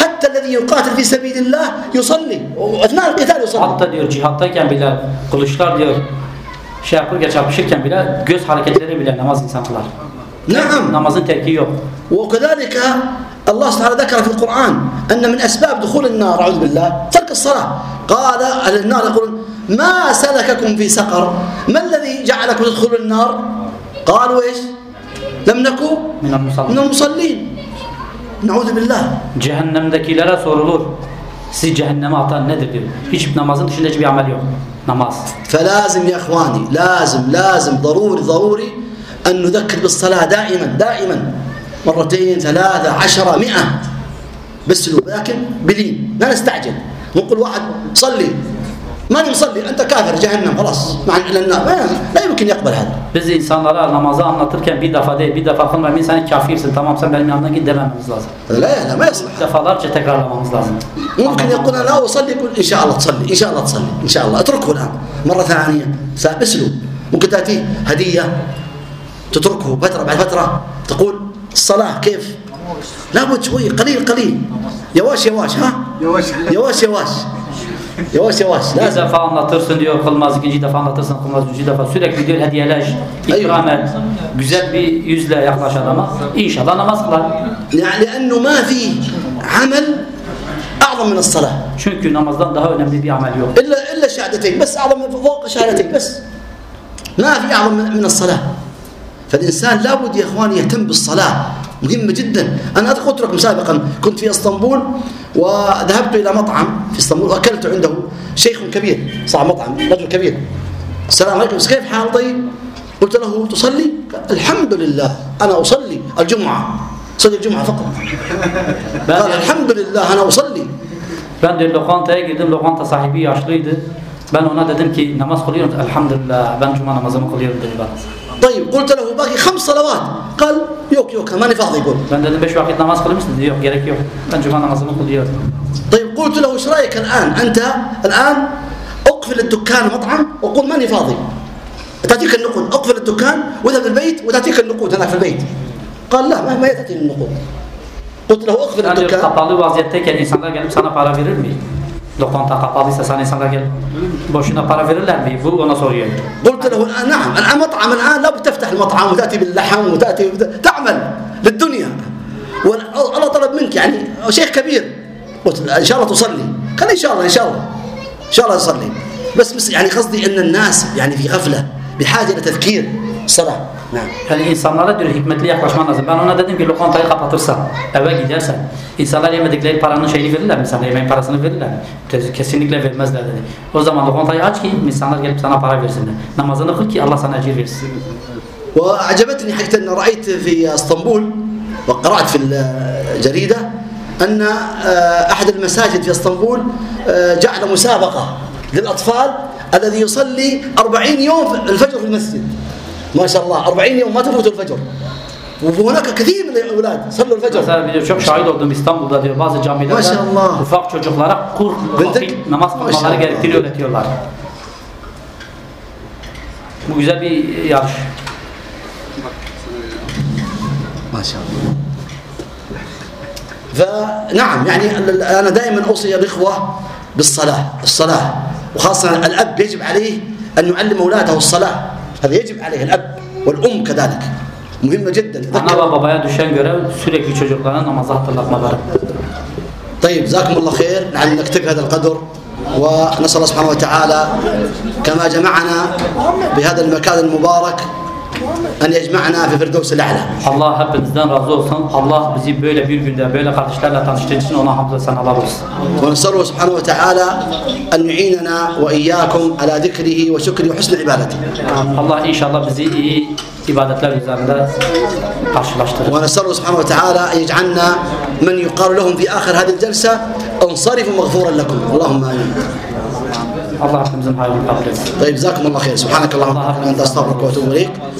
حتى الذي يقاتل في سبيل الله يصلي وأثناء القتال يصلي Hatta diyor cihattayken bile kılıçlar diyor şey yapırken çarpışırken bile göz hareketleri bile namaz insan kılar. نعم Namazın terki yok. وكذلك الله تعالى ذكر في القرآن أن من أسباب دخول النار أعوذ بالله ترك الصلاة قال أهل النار يقولون ما سلككم في سقر ما الذي جعلكم تدخلوا النار قالوا إيش لم نكن من المصلين. من المصلين نعوذ بالله Cehennemdekilere sorulur. Siz cehenneme atan nedir diyor. Hiç namazın dışında hiçbir amel yok. Namaz. فلازم يا إخواني لازم لازم ضروري ضروري أن نذكر بالصلاة دائما دائما. مرتين ثلاثة عشرة مئة. باسلوب لكن بلين. لا نستعجل. نقول واحد صلي. ما نصلي أنت كافر جهنم خلاص. مع النار. لا يمكن يقبل هذا. Biz insanlara namazı anlatırken bir defa değil, bir defa kılmayın sen kafirsin tamam sen benim yanımdan git dememiz lazım. لا لا ما يصلح. Defalarca tekrarlamamız lazım. ممكن يقول لا اصلي يقول إن شاء الله تصلي إن شاء الله تصلي إن شاء الله. أتركه الآن. مرة ثانية. باسلوب ممكن تاتيه هدية. تتركه فترة بعد فترة تقول الصلاة كيف؟ لا بد شوي قليل قليل. يواش يواش ها؟ يواش. يواش يواش. يواش لا. إذا فعل ناطرسن ديو خل مازك جيدا فعل ناطرسن خل مازك جيدا فعل سورك بديو الهدية لاج أيوه. إكرامات. جزال بي يزلا يخلاش هذا ما إن شاء الله نماز إيه، قلال يعني لأنه ما في عمل أعظم من الصلاة. شنكو نمازدان دهو نمدي بي عمل يوم. إلا, إلا شهادتين بس أعظم من فوق شهادتين بس. ما في أعظم من الصلاة. الصلاه فالإنسان لابد يا إخواني يهتم بالصلاة مهمة جدا أنا أذكر- قلت لكم سابقا كنت في إسطنبول وذهبت إلى مطعم في إسطنبول وأكلت عنده شيخ كبير صاحب مطعم رجل كبير السلام عليكم كيف حال طيب قلت له تصلي الحمد لله أنا أصلي الجمعة صلي الجمعة فقط قال الحمد لله أنا أصلي Ben de lokantaya girdim, lokanta sahibi yaşlıydı. Ben ona dedim ki namaz kılıyorum. Elhamdülillah ben cuma namazımı kılıyorum dedi bana. طيب قلت له باقي خمس صلوات قال يوك يوك ماني فاضي يقول Ben dedim beş vakit namaz? Dedi yok gerek yok. Ben cuma namazımı kılıyorum. طيب قلت له إيش رأيك الآن أنت الآن أقفل الدكان مطعم وقل ماني فاضي تاتيك النقود أقفل الدكان واذهب البيت وتأتيك النقود هناك في البيت قال لا ما ما تاتيني النقود قلت له أقفل الدكان kapalı vaziyetteyken insanlar gelip sana para verir mi? Sana insanlar gelip boşuna para verirler mi? Bu ona soruyor. قلت له الان نعم الان مطعم الآن لا بتفتح المطعم وتأتي باللحم وتأتي تعمل للدنيا. والله طلب منك يعني شيخ كبير. قلت إن شاء الله تصلي. قال إن شاء الله إن شاء الله. إن شاء الله تصلي. بس بس يعني قصدي إن الناس يعني في غفلة بحاجة إلى سرع نعم. هل الانسان لا دير حكمه لي اخواش ما نزل أنا دادين بلو قون طريقة باترسا اوا جيدرسا الانسان لا يمدك لي بارانو شيلي فيلا مثلا يمي بارانو فيلا تز كسينك لي فيلمز لا دادي أو زمان قون طريقة اتش الانسان لا جلب سنا بارا فيرسن. نمازنا خير كي الله سنا جير فيرس. وعجبتني حتى أن رأيت في إسطنبول وقرأت في الجريدة أن آه، أحد المساجد في إسطنبول آه، جعل مسابقة للأطفال الذي يصلي 40 يوم الفجر في المسجد. ما شاء الله 40 يوم ما تفوتوا الفجر. وهناك كثير من الأولاد صلوا الفجر. مثلا بيجي شوف شاهد اردن باستانبول ده بعض الجامعات ما شاء الله. وفاق çocuklara kur vakit namaz kılmaları gerektiriyor öğretiyorlar. Bu güzel bir yarış. ف نعم يعني أنا دائما أوصي الإخوة بالصلاة الصلاة. وخاصة الأب يجب عليه أن يعلم أولاده الصلاة. هذا يجب عليه الأب والأم كذلك. مهمه جدا. Ana ve babaya düşen görev sürekli çocuklarına namazı hatırlatmaları. طيب جزاكم الله خير. نعم نكتفي هذا القدر ونسأل الله سبحانه وتعالى كما جمعنا بهذا المكان المبارك أن يجمعنا في فردوس الأعلى Allah hepinizden razı olsun. Allah bizi böyle bir günde böyle kardeşlerle tanıştığı için ona hamdü ve senalar olsun. ونسأله سبحانه وتعالى أن يعيننا وإياكم على ذكره وشكره وحسن عبادته Allah inşallah bizi iyi ibadetler üzerinde karşılaştırır. ونسأله سبحانه وتعالى أن يجعلنا من يقال لهم في آخر هذه الجلسة انصرفوا مغفورا لكم اللهم آمين hayrını kabul etsin. طيب جزاكم الله خير سبحانك اللهم وبحمدك أنت أستغفرك وأتوب إليك